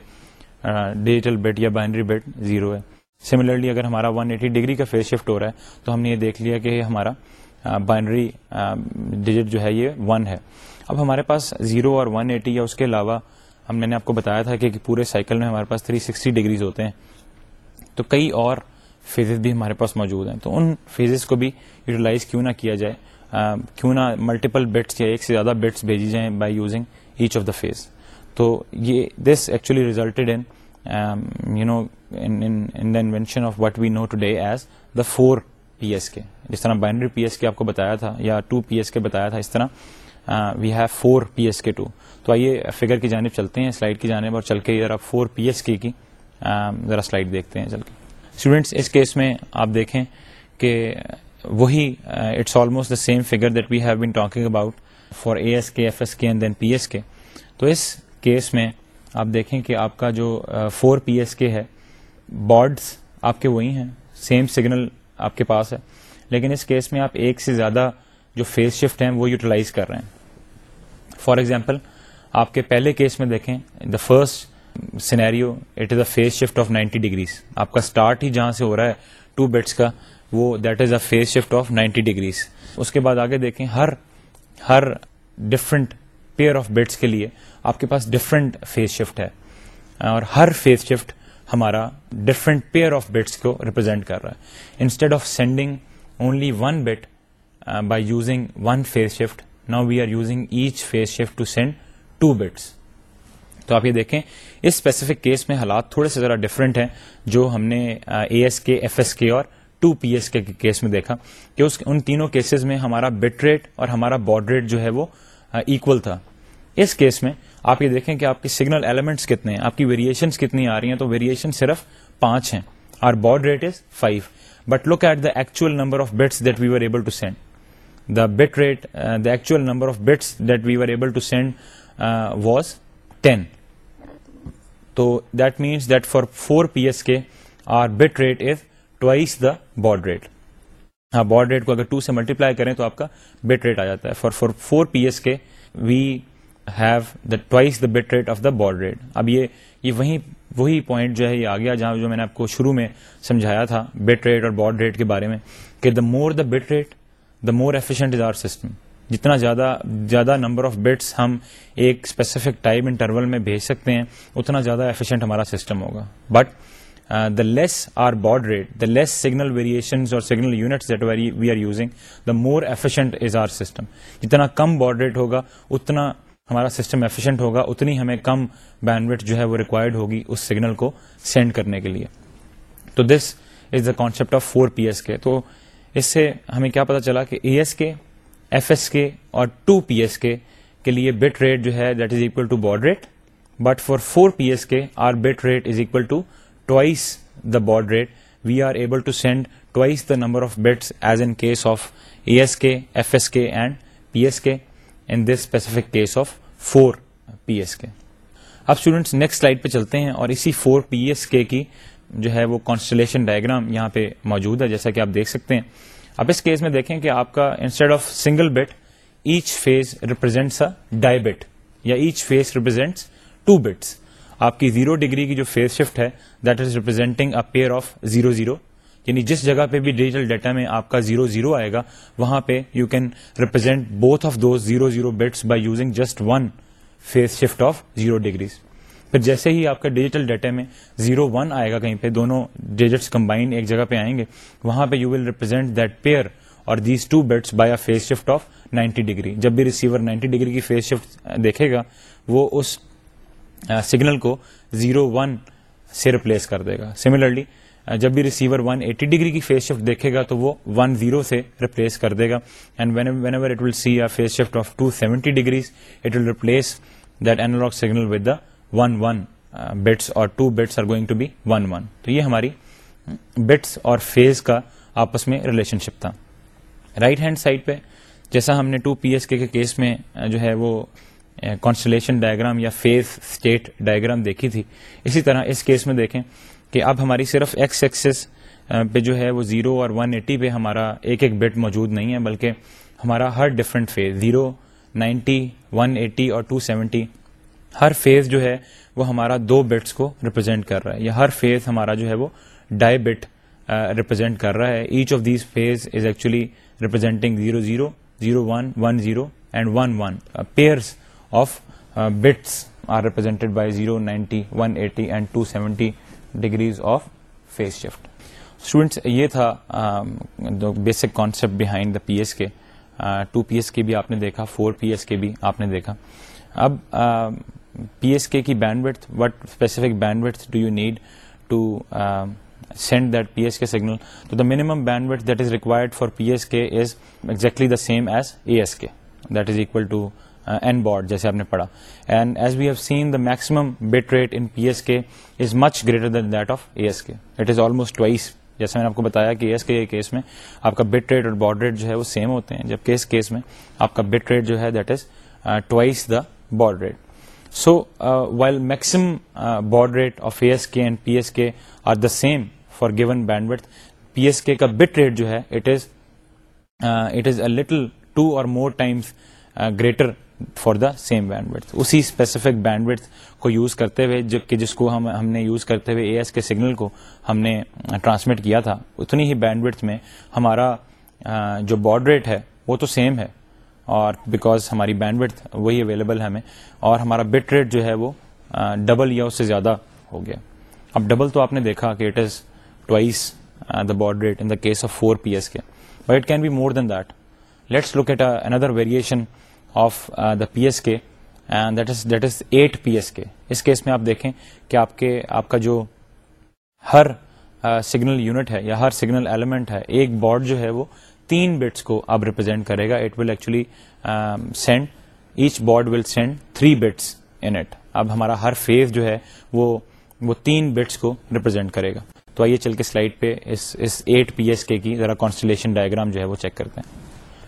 ڈیجیٹل بٹ یا بائنڈری بٹ زیرو ہے. سملرلی اگر ہمارا ون ایٹی ڈگری کا فیز شفٹ ہو رہا ہے، تو ہم نے یہ دیکھ لیا کہ ہمارا بائنڈری ڈیجٹ جو ہے یہ ون ہے. اب ہمارے پاس زیرو اور ون ایٹی یا اس کے علاوہ، ہم میں نے آپ کو بتایا تھا کہ پورے سائیکل میں ہمارے پاس تھری سکسٹی ڈگریز ہوتے ہیں. تو کئی اور فیزز بھی ہمارے پاس موجود ہیں۔ تو ان فیزز کو بھی یوٹیلائز کیوں نہ کیا جائے؟ کیوں نہ ملٹیپل بٹس یا ایک سے زیادہ بٹس بھیجی جائیں by using each of the phase تو یہ this actually resulted in you know in the invention of what we know today as the four P S K جس طرح بائنڈری پی ایس کے آپ کو بتایا تھا یا ٹو پی ایس کے بتایا تھا، اس طرح we have four P S K too تو آئیے فگر کی جانب چلتے ہیں سلائڈ کی جانب، اور چل کے ذرا فور پی ایس کی ذرا سلائڈ دیکھتے ہیں چل کے۔ اسٹوڈینٹس اس کیس میں آپ دیکھیں کہ وہی it's almost the same figure that we have been talking about for A S K F S K and then P S K تو اس کیس میں آپ دیکھیں کہ آپ کا جو فور پی ایس کے ہے بارڈس آپ کے وہی ہیں سیم سگنل آپ کے پاس ہے. لیکن اس کیس میں آپ ایک سے زیادہ جو فیس شفٹ ہیں وہ یوٹیلائز کر رہے ہیں. فار ایگزامپل آپ کے پہلے کیس میں دیکھیں the first scenario it is a phase shift of ninety degrees آپ کا اسٹارٹ ہی جہاں سے ہو رہا ہے ٹو بیٹس کا، وہ that is a phase shift of ninety degrees اس کے بعد آگے دیکھیں، ہر ہر ڈفرنٹ پیئر آف بیٹس کے لیے آپ کے پاس ڈفرنٹ فیس شفٹ ہے۔ اور ہر فیس شفٹ ہمارا ڈفرنٹ پیئر آف بٹس کو ریپرزینٹ کر رہا ہے۔ Instead of sending only one bit by using one phase shift now we are using each phase shift to send two bits تو آپ یہ دیکھیں، اس اسپیسیفک کیس میں حالات تھوڑے سے ذرا ڈفرنٹ ہیں، جو ہم نے A S K F S K اور two P S K case میں دیکھا کہ اس، ان تینوں کیسز میں ہمارا بٹ ریٹ اور ہمارا باڈ ریٹ جو ہے وہ ایکول تھا۔ اس کیس میں آپ یہ دیکھیں کہ آپ کی سگنل ایلیمنٹس کتنے ہیں، آپ کی ویریشن کتنی آ رہی ہیں، تو ویریشن صرف پانچ ہیں۔ اور baud rate is five but look at the actual number of bits that we are able to send the bit rate the actual number of bits that we are able to send was ten تو that means that for four P S K our bit rate is twice the baud rate ہاں baud rate کو اگر two سے multiply کریں تو آپ کا bit rate آ جاتا ہے. For four four P S K we have the twice the bit rate of the baud rate اب یہ یہ وہی وہی پوائنٹ جو ہے یہ آ گیا جہاں جو میں نے آپ کو شروع میں سمجھایا تھا بٹ ریٹ اور باڈ ریٹ کے بارے میں کہ the more the bit rate the more efficient is our system جتنا زیادہ زیادہ نمبر آف بٹس ہم ایک اسپیسیفک ٹائم انٹرول میں بھیج سکتے ہیں، اتنا زیادہ ایفیشینٹ ہمارا سسٹم ہوگا۔ But the less our baud rate the less signal variation اور signal units that we are using the more efficient is our system جتنا کم باڈ ریٹ ہوگا، اتنا ہمارا سسٹم ایفیشینٹ ہوگا، اتنی ہمیں کم بینڈ جو ہے وہ ریکوائرڈ ہوگی اس سگنل کو سینڈ کرنے کے لیے۔ تو this is the concept of four P S K تو اس سے ہمیں کیا پتا چلا کہ A S K F S K اور ٹو پی ایس کے کے لیے بٹ ریٹ جو ہے that is equal to baud rate but for four P S K our bit rate is equal to twice the baud rate we are able to send twice the number of bits as in case of A S K F S K and P S K in this specific case of four P S K اب students next slide پہ چلتے ہیں اور اسی four P S K کی جو ہے وہ کانسٹلیشن ڈائگرام یہاں پہ موجود ہے جیسا کہ آپ دیکھ سکتے ہیں اب اس کیس میں دیکھیں کہ آپ کا instead of single bit each phase represents dibit یا each phase represents two bits آپ کی زیرو ڈگری کی جو فیز شفٹ ہے that is representing a pair of zero zero یعنی جس جگہ پہ بھی ڈیجیٹل ڈیٹا میں آپ کا زیرو زیرو آئے گا، وہاں پہ you can represent both of those zero zero bits by using just one phase shift of zero degrees پھر جیسے ہی آپ کا ڈیجیٹل ڈیٹا میں زیرو ون آئے گا کہیں پہ، دونوں ڈیجٹس کمبائن ایک جگہ پہ آئیں گے، وہاں پہ you will represent that pair اور these two bits by a phase shift of ninety degree جب بھی ریسیور نائنٹی ڈگری کی فیز شفٹ دیکھے گا، وہ اس سگنل کو زیرو ون سے ریپلیس کر دے گا. سملرلی جب بھی ریسیور ون ایٹی ڈگری کی فیس شفٹ دیکھے گا تو وہ ون زیرو سے ریپلیس کر دے گا. And whenever it will see a phase shift of two seventy degrees it will replace that analog signal with the one one bits اور two bits are going to be one one تو یہ ہماری bits اور phase کا آپس میں relationship تھا۔ Right hand side پہ جیسا ہم نے two P S K case میں uh, جو ہے وہ uh, کانسٹلیشن ڈائگرام یا فیز اسٹیٹ ڈائگرام دیکھی تھی، اسی طرح اس کیس میں دیکھیں کہ اب ہماری صرف ایکس ایکسس uh, پہ جو ہے وہ زیرو اور ون ایٹی پہ ہمارا ایک ایک بٹ موجود نہیں ہے، بلکہ ہمارا ہر different phase zero ninety one eighty اور ٹو سیونٹی ہر فیز جو ہے وہ ہمارا دو بٹس کو ریپرزینٹ کر رہا ہے، یا ہر فیز ہمارا جو ہے وہ ڈائی بٹ ریپرزینٹ کر رہا ہے۔ Each of these phase is actually representing zero zero zero one one zero and one one pairs of bits are represented by zero ninety one eighty and two seventy degrees of phase shift students یہ تھا basic concept behind the P S K two P S K بھی آپ نے دیکھا four P S K بھی آپ نے دیکھا۔ اب پی ایس کے کی bandwidth what specific bandwidth do you need to send that P S K signal تو the minimum bandwidth that is required for P S K is exactly the same as A S K that is equal to N baud جیسے آپ نے پڑھا and as we have seen the maximum bit rate in P S K is much greater than that of A S K it is almost twice جیسے میں نے آپ کو بتایا کہ ایس کے کیس میں آپ کا بٹ ریٹ اور بارڈ ریٹ جو ہے وہ سیم ہوتے ہیں. جبکہ اس کیس میں آپ کا بٹ ریٹ جو ہے that is twice the baud rate so while maximum baud rate of A S K and P S K are the same for given bandwidth P S K کا bit rate جو ہے it is it is a little two اور more times greater for the same bandwidth اسی specific bandwidth کو use کرتے ہوئے جو کہ جس کو ہم ہم نے یوز کرتے ہوئے اے ایس کے سگنل کو ہم نے ٹرانسمٹ کیا تھا اتنی ہی بینڈ وتھ میں ہمارا جو بارڈ ریٹ ہے وہ تو سیم ہے اور بیکاز ہماری بینڈ وتھ وہی اویلیبل ہے ہمیں، اور ہمارا بٹ ریٹ جو ہے وہ ڈبل یا اس سے زیادہ ہو گیا۔ اب ڈبل تو آپ نے دیکھا کہ it is twice the baud rate in the case of four P S K but it can be more than that let's look at another variation of the P S K and that is that is eight P S K us case میں آپ دیکھیں کہ آپ کے، آپ کا جو ہر سگنل یونٹ ہے یا ہر سگنل ایلیمنٹ ہے، ایک بورڈ جو ہے وہ تین بٹس کو اب ریپرزینٹ کرے گا. It will actually send each baud will send three bits in it اب ہمارا ہر فیز جو ہے وہ وہ تین بٹس کو ریپرزینٹ کرے گا. تو آئیے چل کے سلائڈ پہ اس ایٹ پی ایس کے کی ذرا کانسٹلیشن ڈائگرام جو ہے وہ چیک کرتے ہیں.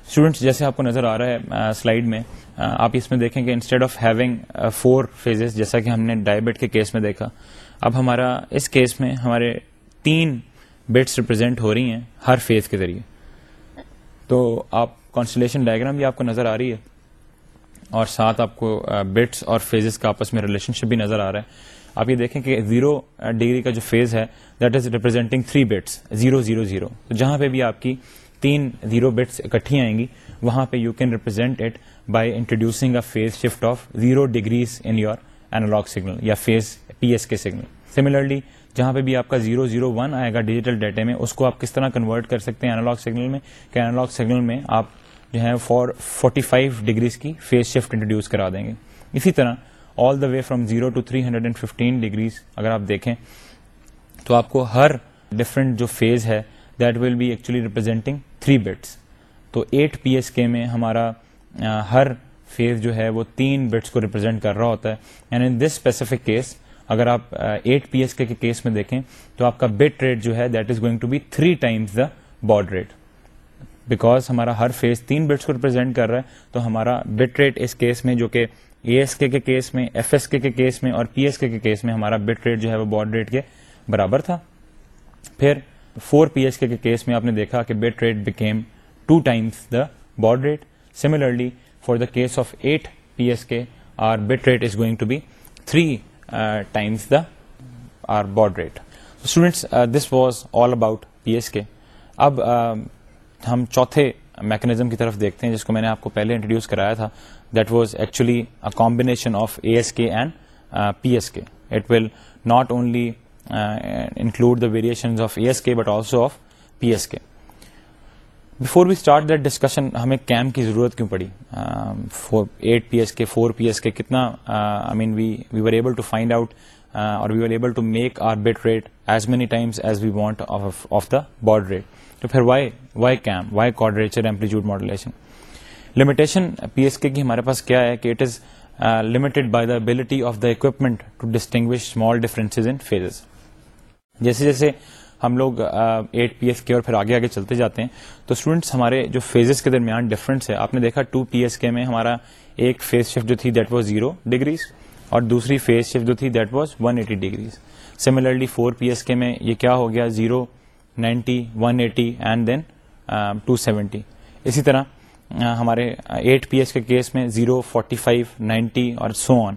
اسٹوڈینٹس جیسے آپ کو نظر آ رہا ہے سلائڈ میں آپ اس میں دیکھیں کہ instead of having four phases جیسا کہ ہم نے ڈائبٹ کے کیس میں دیکھا، اب ہمارا اس کیس میں ہمارے تین بٹس ریپرزینٹ ہو رہی ہیں ہر فیز کے ذریعے. تو آپ کانسٹلیشن ڈائگرام بھی آپ کو نظر آ رہی ہے اور ساتھ آپ کو بٹس اور فیزز کا آپس میں ریلیشن شپ بھی نظر آ رہا ہے۔ آپ یہ دیکھیں کہ زیرو ڈگری کا جو فیز ہے that is representing three bits zero zero zero تو جہاں پہ بھی آپ کی تین زیرو بٹس اکٹھی آئیں گی، وہاں پہ you can represent it by introducing a phase shift of zero degrees in your analog signal یا phase P S K signal similarly جہاں پہ بھی آپ کا زیرو زیرو ون آئے گا ڈیجیٹل ڈیٹے میں، اس کو آپ کس طرح کنورٹ کر سکتے ہیں اینالاگ سگنل میں؟ کہ اینالاگ سگنل میں آپ جو ہے فور فورٹی فائیو ڈگریز کی فیز شفٹ انٹروڈیوس کرا دیں گے۔ اسی طرح all the way from zero to three hundred and fifteen degrees اگر آپ دیکھیں تو آپ کو ہر ڈفرنٹ جو فیز ہے that will be actually representing three bits تو ایٹ پی ایس کے میں ہمارا ہر فیز جو ہے وہ تین بٹس کو ریپرزینٹ کر رہا ہوتا ہے۔ And in this specific case اگر آپ eight P S K case میں دیکھیں تو آپ کا بٹ ریٹ جو ہے that is going to be three times the baud rate because ہمارا ہر فیز تین بٹس کو ریپرزینٹ کر رہا ہے، تو ہمارا بٹ ریٹ اس کیس میں جو کہ اے ایس کے کیس میں ایف ایس کے کیس میں اور پی ایس کے کیس میں ہمارا بٹ ریٹ جو ہے وہ باڈ ریٹ کے برابر تھا۔ پھر four P S K case میں آپ نے دیکھا کہ bit rate became two times the baud rate similarly for the case of eight P S K our bit rate is going to be three times the our baud rate. Students this was all about P S K اب uh, ہم چوتھے mechanism کی طرف دیکھتے ہیں، جس کو میں نے آپ کو پہلے انٹروڈیوس کرایا تھا۔ That was actually a combination of A S K and P S K it will not only include the variation of A S K but also of P S K before we start that discussion ہمیں QAM کی ضرورت کیوں پڑی؟ Eight P S K four P S K کتنا I mean we we were able to find out اور we are able to make our bit rate as many times as we want of the baud rate تو پھر why why QAM why quadrature amplitude modulation limitation P S K کی ہمارے پاس کیا ہے کہ it is limited by the ability of the equipment to distinguish small difference in phases جیسے جیسے ہم لوگ ایٹ پی ایس کے اور پھر آگے آگے چلتے جاتے ہیں۔ تو اسٹوڈینٹس ہمارے جو فیزز کے درمیان ڈفرینس ہے، آپ نے دیکھا ٹو پی ایس کے میں ہمارا ایک فیز شفٹ جو تھی دیٹ واز زیرو ڈگریز اور دوسری فیز شفٹ جو تھی that was one eighty degrees similarly four P S K میں یہ کیا ہو گیا؟ Zero ninety one eighty and then two seventy اسی طرح ہمارے eight P S K case میں زیرو فورٹی فائیو نائنٹی اور سو آن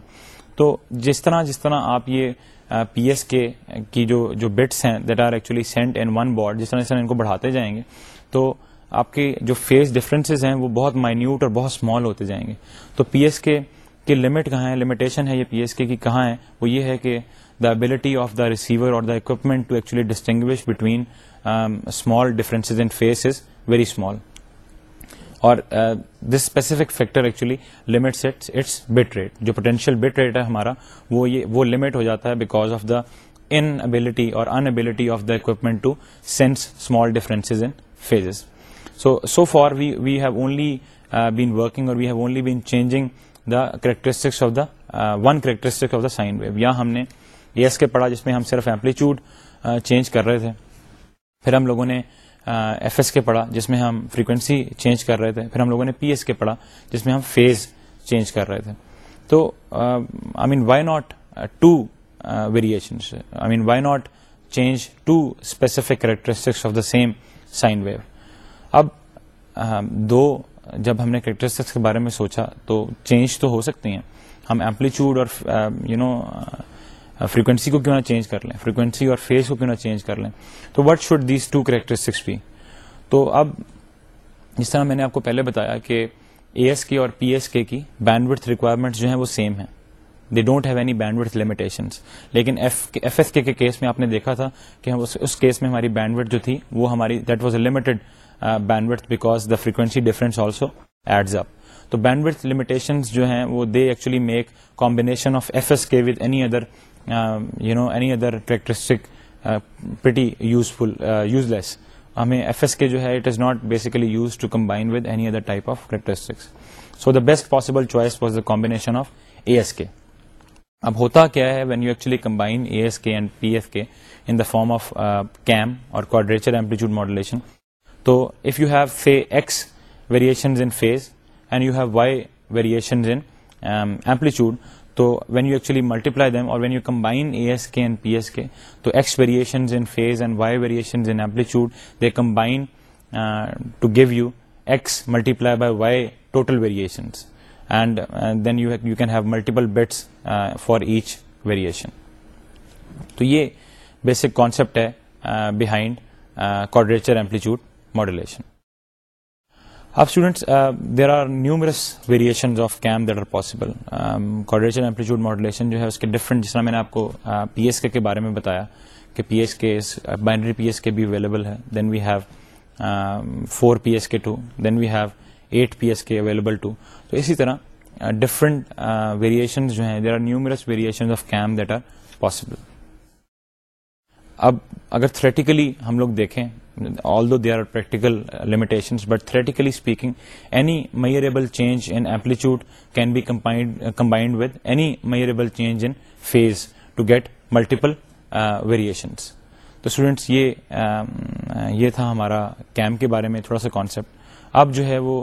تو جس طرح جس طرح آپ یہ پی ایس کے کی جو جو بٹس ہیں that are actually sent in one baud جس طرح جس طرح ان کو بڑھاتے جائیں گے، تو آپ کے جو فیس ڈفرینسز ہیں وہ بہت مائنیوٹ اور بہت اسمال ہوتے جائیں گے۔ تو پی ایس کے کی لمٹ کہاں ہے؟ لمیٹیشن ہے یہ پی ایس کے کی کہاں ہے؟ وہ یہ ہے کہ the ability of the receiver اور the equipment to actually distinguish between small differences in phase is very small اور this specific factor actually limit its bit rate جو پوٹینشیل بٹ ریٹ ہے ہمارا، وہ یہ، وہ لمٹ ہو جاتا ہے because of the inability اور inability of the equipment to sense small differences in phases so so far we we have only been working اور we have only been changing the characteristics of the one characteristic of the sine wave یا ہم نے S K پڑھا جس میں ہم صرف amplitude change کر رہے تھے. پھر ہم لوگوں نے ایف ایس کے پڑھا، جس میں ہم فریکوینسی چینج کر رہے تھے۔ پھر ہم لوگوں نے پی ایس کے پڑھا، جس میں ہم فیز چینج کر رہے تھے۔ تو I mean why not two variation I mean why not change two specific characteristics of the same sine wave اب دو، جب ہم نے کریکٹرسٹکس کے بارے میں سوچا تو چینج تو ہو سکتی ہیں۔ ہم ایمپلیٹیوڈ اور یو نو فریکوینسی کو کیوں نہ چینج کر لیں؟ فریکوینسی اور فیس کو کیوں نہ چینج کر لیں؟ تو what should these two characteristics بھی تو اب جس طرح میں نے آپ کو پہلے بتایا کہ اے ایس کے اور پی ایس کے کی بینڈ ورتھ ریکوائرمنٹ جو ہیں وہ سیم ہیں. They don't have any bandwidth لیکن ایف ایس کے کیس میں آپ نے دیکھا تھا کہ اس کیس میں ہماری بینڈ جو تھی وہ ہماری that was a limited bandwidth because the frequency difference also adds up تو بینڈ ورتھ جو ہیں وہ they actually make combination of F S K with any other you know any other characteristic pretty useful useless ہمیں F S K جو ہے it is not basically use to combine with any other type of characteristics so the best possible choice was the combination of A S K اب ہوتا کیا ہے when you actually combine A S K and P F K in the form of QAM اور quadrature amplitude modulation تو if you have Fe X variations in phase and you have Y variations in amplitude تو when you actually multiply them اور when you combine A S K and P S K تو X variation in phase and Y variation in amplitude they combine to give you X multiply by Y total variations and then you you can have multiple bits for each variation تو یہ basic concept ہے behind quadrature amplitude modulation اب students there are numerous variation of QAM that are possible quadrature amplitude modulation جو ہے اس کے different جس طرح میں نے آپ کو پی ایس کے بارے میں بتایا کہ P S K binary P S K بھی اویلیبل ہے then we have four P S K too then we have eight P S K available too تو اسی طرح ڈفرنٹ ویریشن جو ہیں there are numerous variation of QAM that are possible اب اگر theoretically ہم لوگ دیکھیں although they are practical limitation but theoretically speaking any measurable change in amplitude can be combined with any measurable change in phase to get multiple variations تو students یہ um, uh, یہ تھا ہمارا کیمپ کے بارے میں تھوڑا سا کانسیپٹ اب جو ہے وہ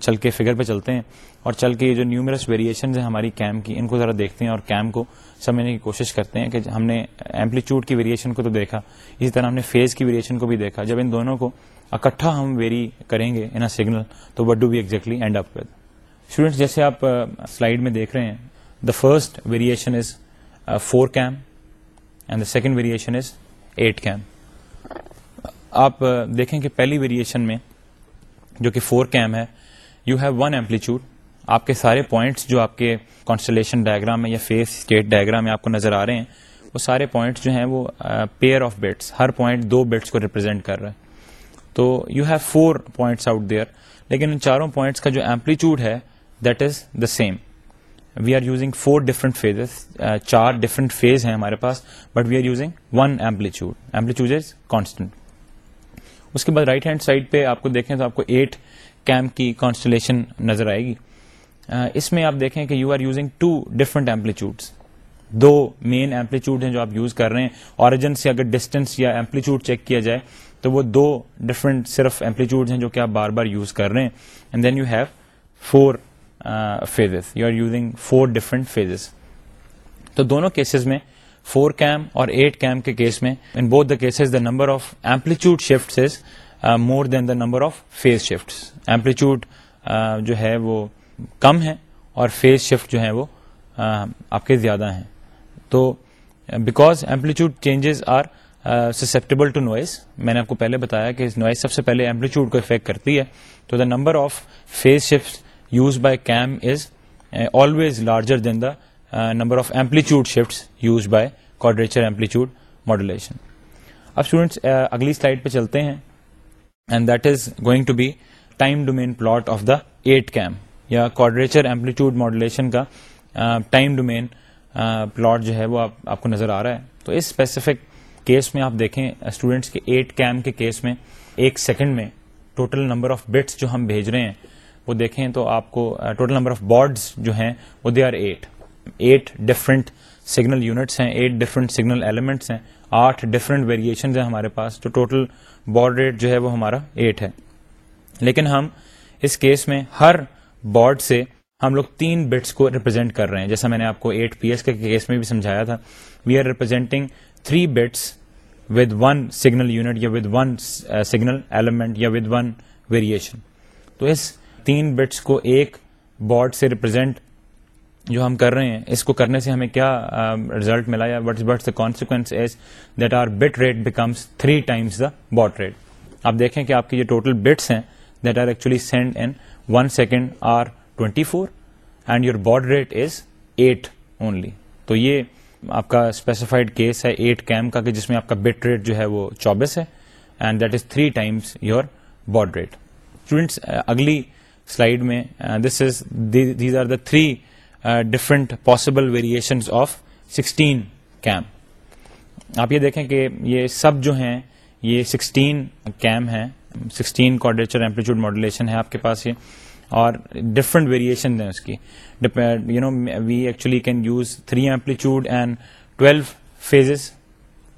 چل کے فگر پہ چلتے ہیں اور چل کے یہ جو نیومرس ویریشن ہیں ہماری کیمپ کی، ان کو ذرا دیکھتے ہیں اور کیمپ کو سمجھنے کی کوشش کرتے ہیں کہ ہم نے ایمپلیٹیوڈ کی ویریشن کو تو دیکھا، اسی طرح ہم نے فیز کی ویریشن کو بھی دیکھا۔ جب ان دونوں کو اکٹھا ہم ویری کریں گے ان اے سگنل تو what do be exactly end up with students جیسے آپ سلائڈ میں دیکھ رہے ہیں the first variation is four QAM and the second variation is eight QAM آپ دیکھیں کہ پہلی ویریشن میں جو کہ فور کیم ہے یو ہیو ون ایمپلیٹیوڈ آپ کے سارے پوائنٹس جو آپ کے کانسٹلیشن ڈائگرام میں یا فیس اسٹیٹ ڈائگرام میں آپ کو نظر آ رہے ہیں، وہ سارے پوائنٹس جو ہیں وہ پیئر آف بٹس ہر پوائنٹ دو بٹس کو ریپرزینٹ کر رہا ہے. تو you have four points out there لیکن ان چاروں پوائنٹس کا جو ایمپلیٹیوڈ ہے that is the same we are using four different phases چار ڈفرنٹ فیز ہیں ہمارے پاس but we are using one amplitude amplitude is constant اس کے بعد رائٹ ہینڈ سائڈ پہ آپ کو دیکھیں تو آپ کو ایٹ کیمپ کی کانسٹلیشن نظر آئے گی۔ اس میں آپ دیکھیں کہ you are using two different amplitudes do main amplitude ہیں جو آپ یوز کر رہے ہیں۔ آریجن سے اگر ڈسٹینس یا ایمپلیٹیوڈ چیک کیا جائے تو وہ دو ڈفرنٹ صرف ایمپلیٹیوڈ ہیں جو کہ آپ بار بار یوز کر رہے ہیں۔ And then you have four phases you are using four different phases تو دونوں کیسز میں فور کیم اور ایٹ کیم کے کیس میں in both the cases the number of amplitude shift is more than the number of phase shift amplitude جو ہے وہ کم ہے اور فیز شفٹ جو ہے وہ uh, آپ کے زیادہ ہیں۔ تو because amplitude changes are susceptible to noise میں نے آپ کو پہلے بتایا کہ نوائز سب سے پہلے ایمپلیٹیوڈ کو افیکٹ کرتی ہے۔ تو the number of phase shift used by QAM is always larger than the number of amplitude shift used by quadrature amplitude modulation اب اسٹوڈینٹس اگلی سلائڈ پہ چلتے ہیں and that is going to be time domain plot of the eight QAM یا quadrature amplitude modulation کا time domain plot جو ہے وہ آپ کو نظر آ رہا ہے۔ تو اس اسپیسیفک کیس میں آپ دیکھیں اسٹوڈینٹس کے ایٹ کیم کے کیس میں، ایک سیکنڈ میں ٹوٹل نمبر آف بٹس جو ہم بھیج رہے ہیں، وہ دیکھیں تو آپ کو ٹوٹل نمبر آف بارڈز جو ہیں، وہ they are eight eight different signal units ہیں، ایٹ ڈفرنٹ سگنل ایلیمنٹس ہیں، آٹھ ڈفرنٹ ویریشنز ہیں ہمارے پاس، تو ٹوٹل بارڈ ریٹ جو ہے وہ ہمارا ایٹ ہے۔ لیکن ہم اس کیس میں ہر بورڈ سے ہم لوگ تین بٹس کو ریپرزینٹ کر رہے ہیں۔ جیسا میں نے آپ کو eight P S K case میں بھی سمجھایا تھا we are representing three bits with one signal unit یا ود ون سگنل ایلیمنٹ یا ود ون ویریشن تو اس تین بٹس کو ایک بورڈ سے ریپرزینٹ جو ہم کر رہے ہیں، اس کو کرنے سے ہمیں کیا ریزلٹ ملا یا what but the consequence is that our bit rate becomes three times the baud rate آپ دیکھیں کہ آپ کی جو ٹوٹل بٹس ہیں that are actually send in one second are twenty four and your baud rate is eight only تو یہ آپ کا اسپیسیفائڈ کیس ہے ایٹ کیم کا کہ جس میں آپ کا بٹ ریٹ جو ہے وہ چوبیس ہے and that is three times your baud rate students اگلی سلائڈ میں this is these are the three different possible variation of sixteen QAM آپ یہ دیکھیں کہ یہ سب جو ہیں، یہ سکسٹین کیم ہیں سکسٹین کوڈریچر ایمپلیٹیوڈ ماڈولیشن ہے آپ کے پاس یہ، اور ڈفرنٹ ویریشن ہیں اس کی۔ You know we actually can use three amplitude and twelve phases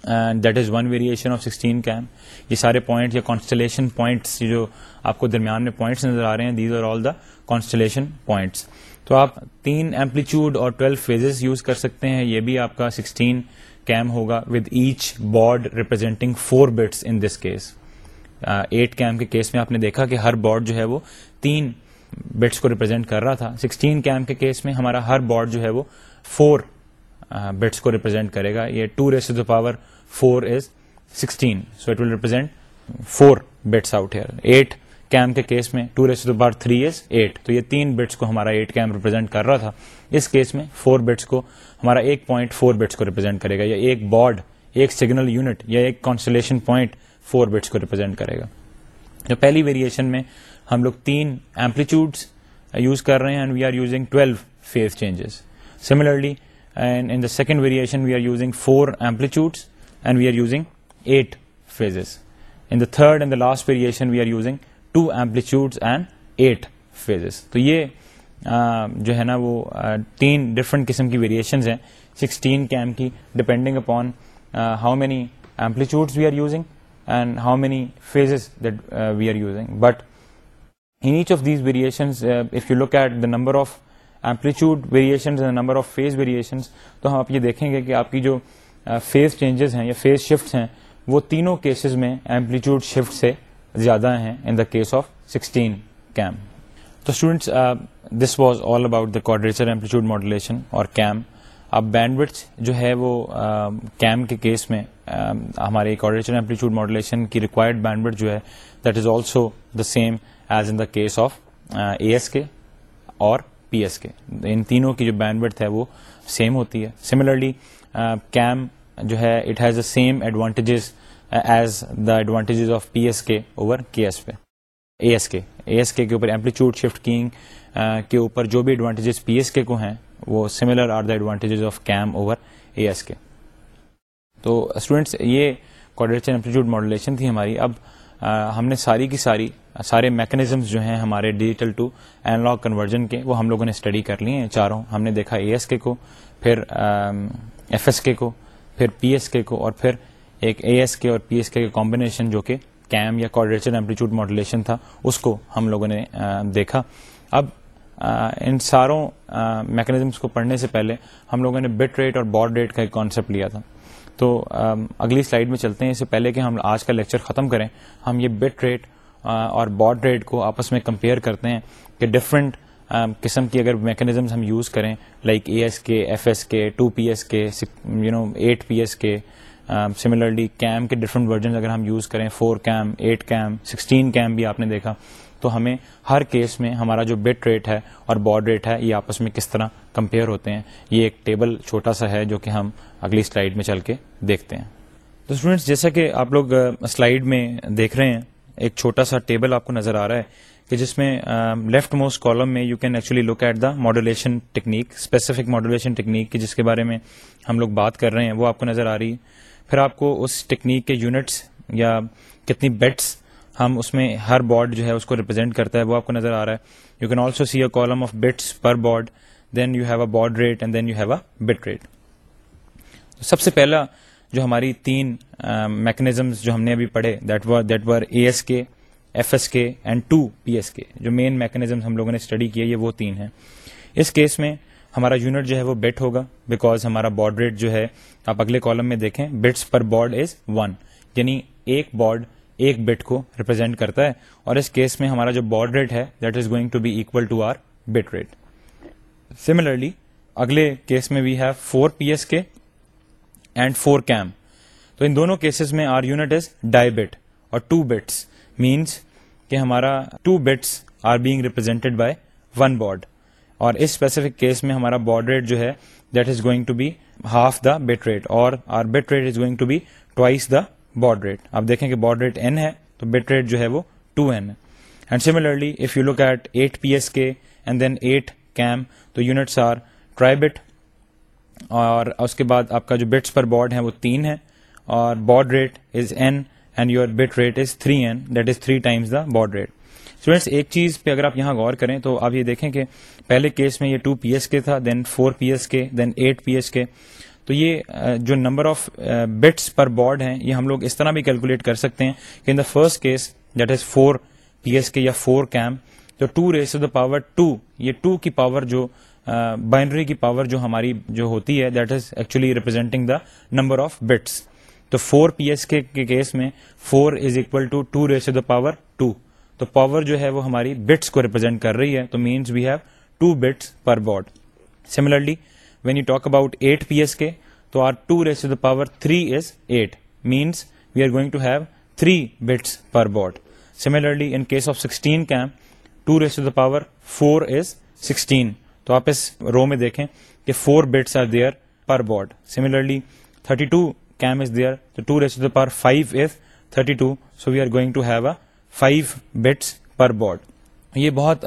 and that is one variation of sixteen QAM یہ سارے پوائنٹ یا کانسٹلیشن پوائنٹس جو آپ کو درمیان میں پوائنٹس نظر آ رہے ہیں these are all the constellation points تو آپ تین ایمپلیٹیوڈ اور ٹویلو فیزز یوز کر سکتے ہیں۔ یہ بھی آپ کا سکسٹین کیم ہوگا with each baud representing four bits in this case eight QAM کے کیس میں آپ نے دیکھا کہ ہر بورڈ جو ہے وہ تین بٹس کو ریپرزینٹ کر رہا تھا۔ سکسٹین کیم کے کیس میں ہمارا ہر بورڈ جو ہے وہ فور بٹس کو ریپرزینٹ کرے گا۔ یہ two raise the power four is sixteen so it will represent four bits out here eight QAM کے کیس میں two raise bar three is eight تو یہ تین بٹس کو ہمارا ایٹ کیم ریپرزینٹ کر رہا تھا۔ اس کیس میں فور بٹس کو ہمارا ایک پوائنٹ فور بٹس کو ریپرزینٹ کرے گا یا ایک بارڈ ایک سگنل یونٹ یا ایک کانسٹلیشن پوائنٹ فور بٹس کو ریپرزینٹ کرے گا۔ جو پہلی ویریشن میں ہم لوگ تین ایمپلیٹیوڈس یوز کر رہے ہیں and we are using twelve phase changes similarly and in the second variation we are using four amplitudes and we are using eight phases in the third and the last variation we are using two amplitudes and eight phases. تو یہ جو ہے نا وہ تین different قسم کی variations ہیں۔ سکسٹین کیم کی depending upon how many amplitudes we are using and how many phases that we are using but in each of these variations if you look at the number of amplitude variations number of phase variations تو ہم آپ یہ دیکھیں گے کہ آپ کی جو فیز چینجز ہیں یا فیز شفٹس ہیں، وہ تینوں کیسز میں ایمپلیٹیوڈ شفٹ سے زیادہ ہیں in the case of sixteen QAM تو students this was all about the quadrature amplitude modulation اور کیم اب بینڈ جو ہے وہ کیم کے کیس میں ہمارے کوڈریچر ایمپلیٹیوڈ ماڈولیشن کی ریکوائرڈ بینڈ وڈ جو ہے that is also the same as in the case of A S K اور پی ایس کے ان تینوں کی جو بینڈ وڈ ہے وہ سیم ہوتی ہے سملرلی کیم جو ہے it has a same advantages as the advantages of P S K over K S پہ A S K A S K اوپر ایمپلیٹیوڈ شفٹ کینگ کے اوپر جو بھی ایڈوانٹیجز پی ایس کے کو ہیں، وہ similar are the advantages of QAM over A S K تو اسٹوڈینٹس یہ کوڈریچر ایمپلیٹیوڈ ماڈولیشن تھی ہماری. اب ہم نے ساری کی ساری، سارے میکنیزمز جو ہیں ہمارے ڈیجیٹل ٹو اینالاگ کنورژن کے، وہ ہم لوگوں نے اسٹڈی کر لیے ہیں. چاروں، ہم نے دیکھا اے ایس کے کو، پھر ایف ایس کے کو، پھر پی ایس کے کو اور پھر ایک اے ایس کے اور پی ایس کے کمبینیشن جو کہ کیم یا کوڈریچر ایمپلیٹیوڈ ماڈولیشن تھا، اس کو ہم لوگوں نے دیکھا۔ اب ان ساروں میکنیزمس کو پڑھنے سے پہلے ہم لوگوں نے بٹ ریٹ اور بارڈ ریٹ کا ایک کانسیپٹ لیا تھا۔ تو اگلی سلائیڈ میں چلتے ہیں۔ اس سے پہلے کہ ہم آج کا لیکچر ختم کریں، ہم یہ بٹ ریٹ اور بارڈ ریٹ کو آپس میں کمپیئر کرتے ہیں کہ ڈفرینٹ قسم کی اگر میکنیزمس ہم یوز کریں like A S K F S K two P S K you know eight P S K Um, similarly QAM کے ڈفرنٹ ورژن اگر ہم یوز کریں four QAM eight QAM sixteen QAM بھی آپ نے دیکھا، تو ہمیں ہر کیس میں ہمارا جو بٹ ریٹ ہے اور بارڈ ریٹ ہے، یہ آپس میں کس طرح کمپیئر ہوتے ہیں. یہ ایک ٹیبل چھوٹا سا ہے جو کہ ہم اگلی سلائیڈ میں چل کے دیکھتے ہیں. تو اسٹوڈینٹس جیسا کہ آپ لوگ uh, سلائیڈ میں دیکھ رہے ہیں، ایک چھوٹا سا ٹیبل آپ کو نظر آ رہا ہے کہ جس میں لیفٹ موسٹ کالم میں you can actually look at the modulation technique specific modulation technique جس کے بارے میں ہم لوگ بات کر رہے ہیں، وہ آپ کو نظر آ رہی ہے پھر آپ کو اس ٹیکنیک کے یونٹس یا کتنی بیٹس ہم اس میں ہر بارڈ جو ہے اس کو ریپرزینٹ کرتا ہے، وہ آپ کو نظر آ رہا ہے۔ You can also see a column of bits per baud then you have a baud rate and then you have a bit rate سب سے پہلا جو ہماری تین میکنیزمز جو ہم نے ابھی پڑھے that that were A S K F S K and two P S K جو مین میکنیزم ہم لوگوں نے اسٹڈی کیے، یہ وہ تین ہیں۔ اس کیس میں ہمارا یونٹ جو ہے وہ بیٹ ہوگا بیکاز ہمارا بارڈ ریٹ جو ہے، آپ اگلے کالم میں دیکھیں bits per baud is one یعنی ایک بارڈ ایک بٹ کو ریپرزینٹ کرتا ہے اور اس کیس میں ہمارا جو بارڈ ریٹ ہے that is going to be equal to our bit rate similarly اگلے کیس میں we have four P S K and four QAM تو ان دونوں کیسز میں our unit is dibit اور ٹو بٹس مینس کہ ہمارا two bits are being represented by one baud اور اس اسپیسیفک کیس میں ہمارا بارڈ ریٹ جو ہے that is going to be half the bit rate اور our bit rate is going to be twice the baud rate آپ دیکھیں کہ بارڈ ریٹ این ہے تو بٹ ریٹ جو ہے وہ ٹو این ہے. And similarly if you look at eight P S K and then eight QAM تو یونٹس آر ٹرائی بٹ اور اس کے بعد آپ کا جو بٹس پر بارڈ ہے وہ تین ہے اور baud rate is N and your bit rate is three N that is three times the baud rate students ایک چیز پہ اگر آپ یہاں غور کریں تو آپ یہ دیکھیں کہ پہلے کیس میں یہ ٹو پی ایس کے تھا then four P S K then eight P S K تو یہ جو number of bits per baud ہیں، یہ ہم لوگ اس طرح بھی کیلکولیٹ کر سکتے ہیں کہ in the first case that is four P S K یا فور کیم تو two raise the power two یہ ٹو کی پاور جو بائنڈری کی پاور جو ہماری جو ہوتی ہے that is actually representing the number of bits تو فور پی ایس کے کیس میں four is equal to two raise the power two تو پاور جو ہے وہ ہماری بٹس کو ریپرزینٹ کر رہی ہے، تو means we have two bits per baud similarly when you talk about eight P S K تو our two raise the power three is eight means we are going to have three bits per baud similarly in case of sixteen QAM two raise to the power four is sixteen تو آپ اس row میں دیکھیں کہ four bits are there per baud similarly thirty two QAM is there تو two raise to the power five is thirty two so we are going to have a five bits per baud یہ بہت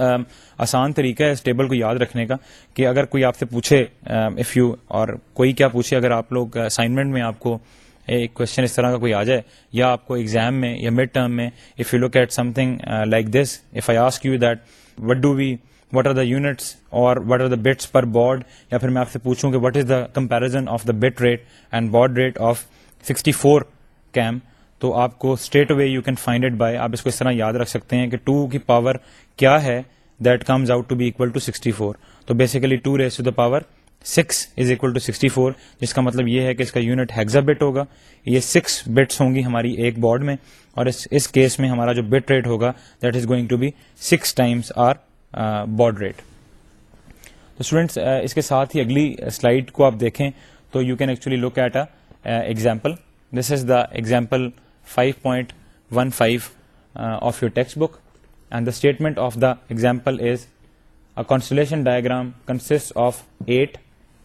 آسان طریقہ ہے اس table کو یاد رکھنے کا کہ اگر کوئی آپ سے پوچھے اف یو اور کوئی کیا پوچھے، اگر آپ لوگ اسائنمنٹ میں آپ کو ایک کوشچن اس طرح کا کوئی آ جائے، یا آپ کو ایگزام میں یا مڈ ٹرم میں if you look at something like this if I ask you that what do we what are the units اور what are the bits per baud یا پھر میں آپ سے پوچھوں کہ what is the comparison of the bit rate and baud rate of sixty four QAM تو آپ کو straight way you can find it by آپ اس کو اس طرح یاد رکھ سکتے ہیں کہ ٹو کی پاور کیا ہے that comes out to be equal to sixty four تو basically two raise to the power six is equal to sixty four جس کا مطلب یہ ہے کہ اس کا یونٹ ہیگزا بٹ ہوگا. یہ سکس بٹس ہوں گی ہماری ایک بورڈ میں اور اس اس کیس میں ہمارا جو بٹ ریٹ ہوگا that is going to be six times our baud rate تو اسٹوڈینٹس uh, اس کے ساتھ ہی اگلی سلائڈ کو آپ دیکھیں تو you can actually look at a example this is the example five point one five of your textbook and the statement of the example is a constellation diagram consists of eight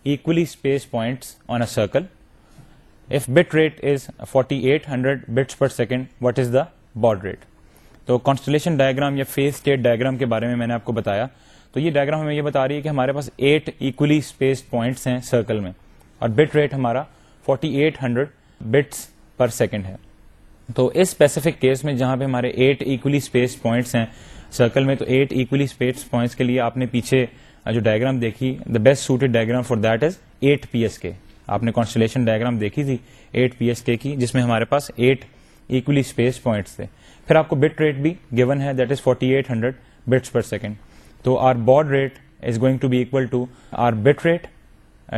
equally spaced points on a circle if bit rate is forty eight hundred bits per second what is the baud rate تو constellation diagram یا phase state diagram کے بارے میں میں نے آپ کو بتایا. تو یہ ڈائگرام ہمیں یہ بتا رہی ہے کہ ہمارے پاس ایٹ ایکولی اسپیس پوائنٹس ہیں سرکل میں. اور بٹ ریٹ ہمارا forty eight hundred bits per second ہے. تو اس اسپیسیفک کیس میں جہاں پہ ہمارے ایٹ ایکولی اسپیس پوائنٹس ہیں سرکل میں تو ایٹ ایکولی اسپیس پوائنٹس کے لیے آپ نے پیچھے جو ڈائگرام دیکھی the best suited diagram for that is eight P S K آپ نے کانسٹلیشن ڈائگرام دیکھی تھی ایٹ پی ایس کے کی، جس میں ہمارے پاس ایٹ ایکولی اسپیس پوائنٹس تھے۔ پھر آپ کو بٹ ریٹ بھی گیون ہے that is forty eight hundred bits per second تو our baud rate is going to be equal to our bit rate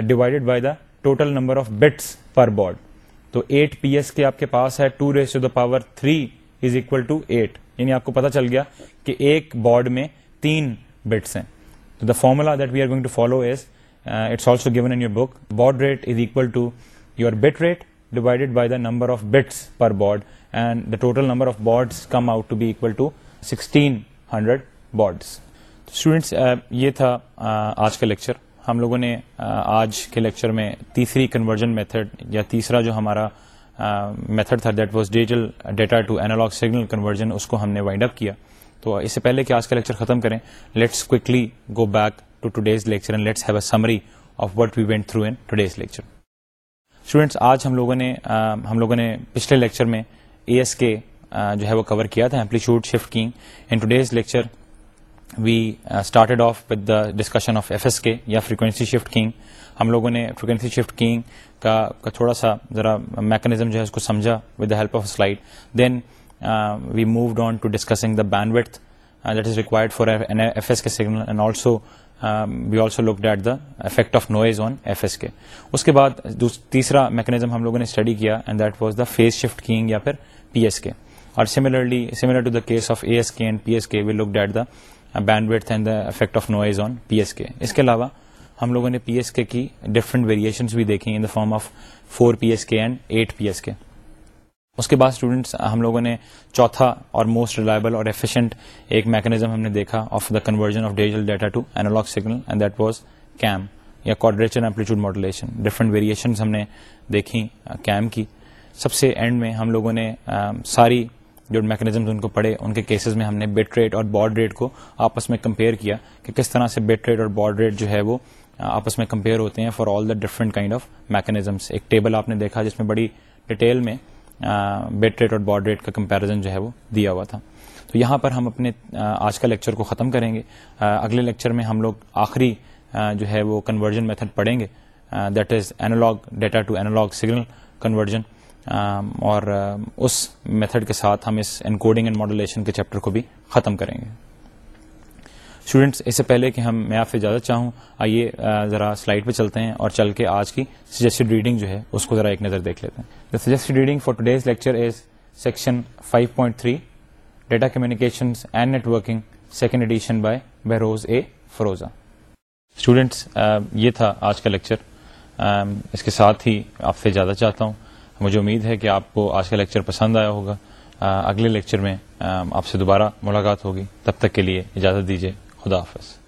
divided by the total number of bits per baud تو eight P S K آپ کے پاس ہے two raise to the power three is equal to eight یعنی آپ کو پتا چل گیا کہ ایک بارڈ میں تین بٹس ہیں. تو the formula that we are going to follow is it's also given in your book baud rate is equal to your bit rate divided by the number of bits per baud and the total number of bauds come out to be equal to sixteen hundred bauds students یہ تھا آج کا lecture ہم لوگوں نے آج کے lecture میں تیسری کنورژن میتھڈ یا تیسرا جو ہمارا میتھڈ تھا that was digital data to analog signal conversion اس کو ہم نے وائنڈ اپ کیا۔ تو اس سے پہلے کہ آج کا لیکچر ختم کریں let's quickly go back to today's lecture and let's have a summary of what we went through in today's lecture students آج ہم لوگوں نے ہم لوگوں نے پچھلے لیکچر میں اے ایس کے جو ہے وہ کور کیا تھا amplitude shift keying in today's lecture we started off with the discussion of F S K یا فریکوینسی شفٹ کینگ ہم لوگوں نے فریکوینسی شفٹ کینگ کا تھوڑا سا ذرا میکنزم جو ہے اس کو سمجھا with the help of slide then we moved on to discussing the bandwidth that is required for F S K signal and also we also look at the effect of noise on F S K اس کے بعد تیسرا mechanism ہم لوگوں نے study کیا and that was the phase shift keying یا پھر P S K اور similarly similar to the case of A S K and P S K we look at the bandwidth and the effect of noise on P S K اس کے علاوہ ہم لوگوں نے P S K کی different variations بھی دیکھی in the form of four P S K and eight P S K اس کے بعد اسٹوڈینٹس ہم لوگوں نے چوتھا اور موسٹ ریلائبل اور ایفیشینٹ ایک میکنیزم ہم نے دیکھا of the conversion of digital data to analog signal and that was QAM یا quadrature amplitude modulation different variations ہم نے دیکھی کیم کی سب سے اینڈ میں ہم لوگوں نے ساری جو میکنیزم ان کو پڑھے، ان کے کیسز میں ہم نے بیٹ ریٹ اور بارڈ ریٹ کو آپس میں کمپیئر کیا کہ کس طرح سے بیٹ ریٹ اور بارڈ ریٹ جو ہے وہ آپس میں کمپیئر ہوتے ہیں for all the different kind of mechanisms ایک ٹیبل آپ نے دیکھا جس میں بڑی ڈیٹیل میں بیٹ ریٹ اور بارڈ ریٹ کا کمپیرزن جو ہے وہ دیا ہوا تھا۔ تو یہاں پر ہم اپنے آج کا لیکچر کو ختم کریں گے۔ اگلے لیکچر میں ہم لوگ آخری جو ہے وہ کنورژن میتھڈ پڑھیں گے۔ That is analog data to analog signal conversion اور اس میتھڈ کے ساتھ ہم اس انکوڈنگ اینڈ ماڈولیشن کے چیپٹر کو بھی ختم کریں گے۔ اسٹوڈینٹس اس سے پہلے کہ ہم، میں آپ سے اجازت چاہوں، آئیے ذرا سلائڈ پہ چلتے ہیں اور چل کے آج کی سجیسٹڈ ریڈنگ جو ہے، اس کو ذرا ایک نظر دیکھ لیتے ہیں۔ The suggested reading for today's lecture is section 5.3 data communication and networking second edition by Behrouz A Forouzan students یہ تھا آج کا لیکچر اس کے ساتھ ہی آپ سے اجازت چاہتا ہوں۔ مجھے امید ہے کہ آپ کو آج کا لیکچر پسند آیا ہوگا۔ اگلے لیکچر میں آپ سے دوبارہ ملاقات ہوگی۔ تب تک کے لیے اجازت دیجیے خدا حافظ۔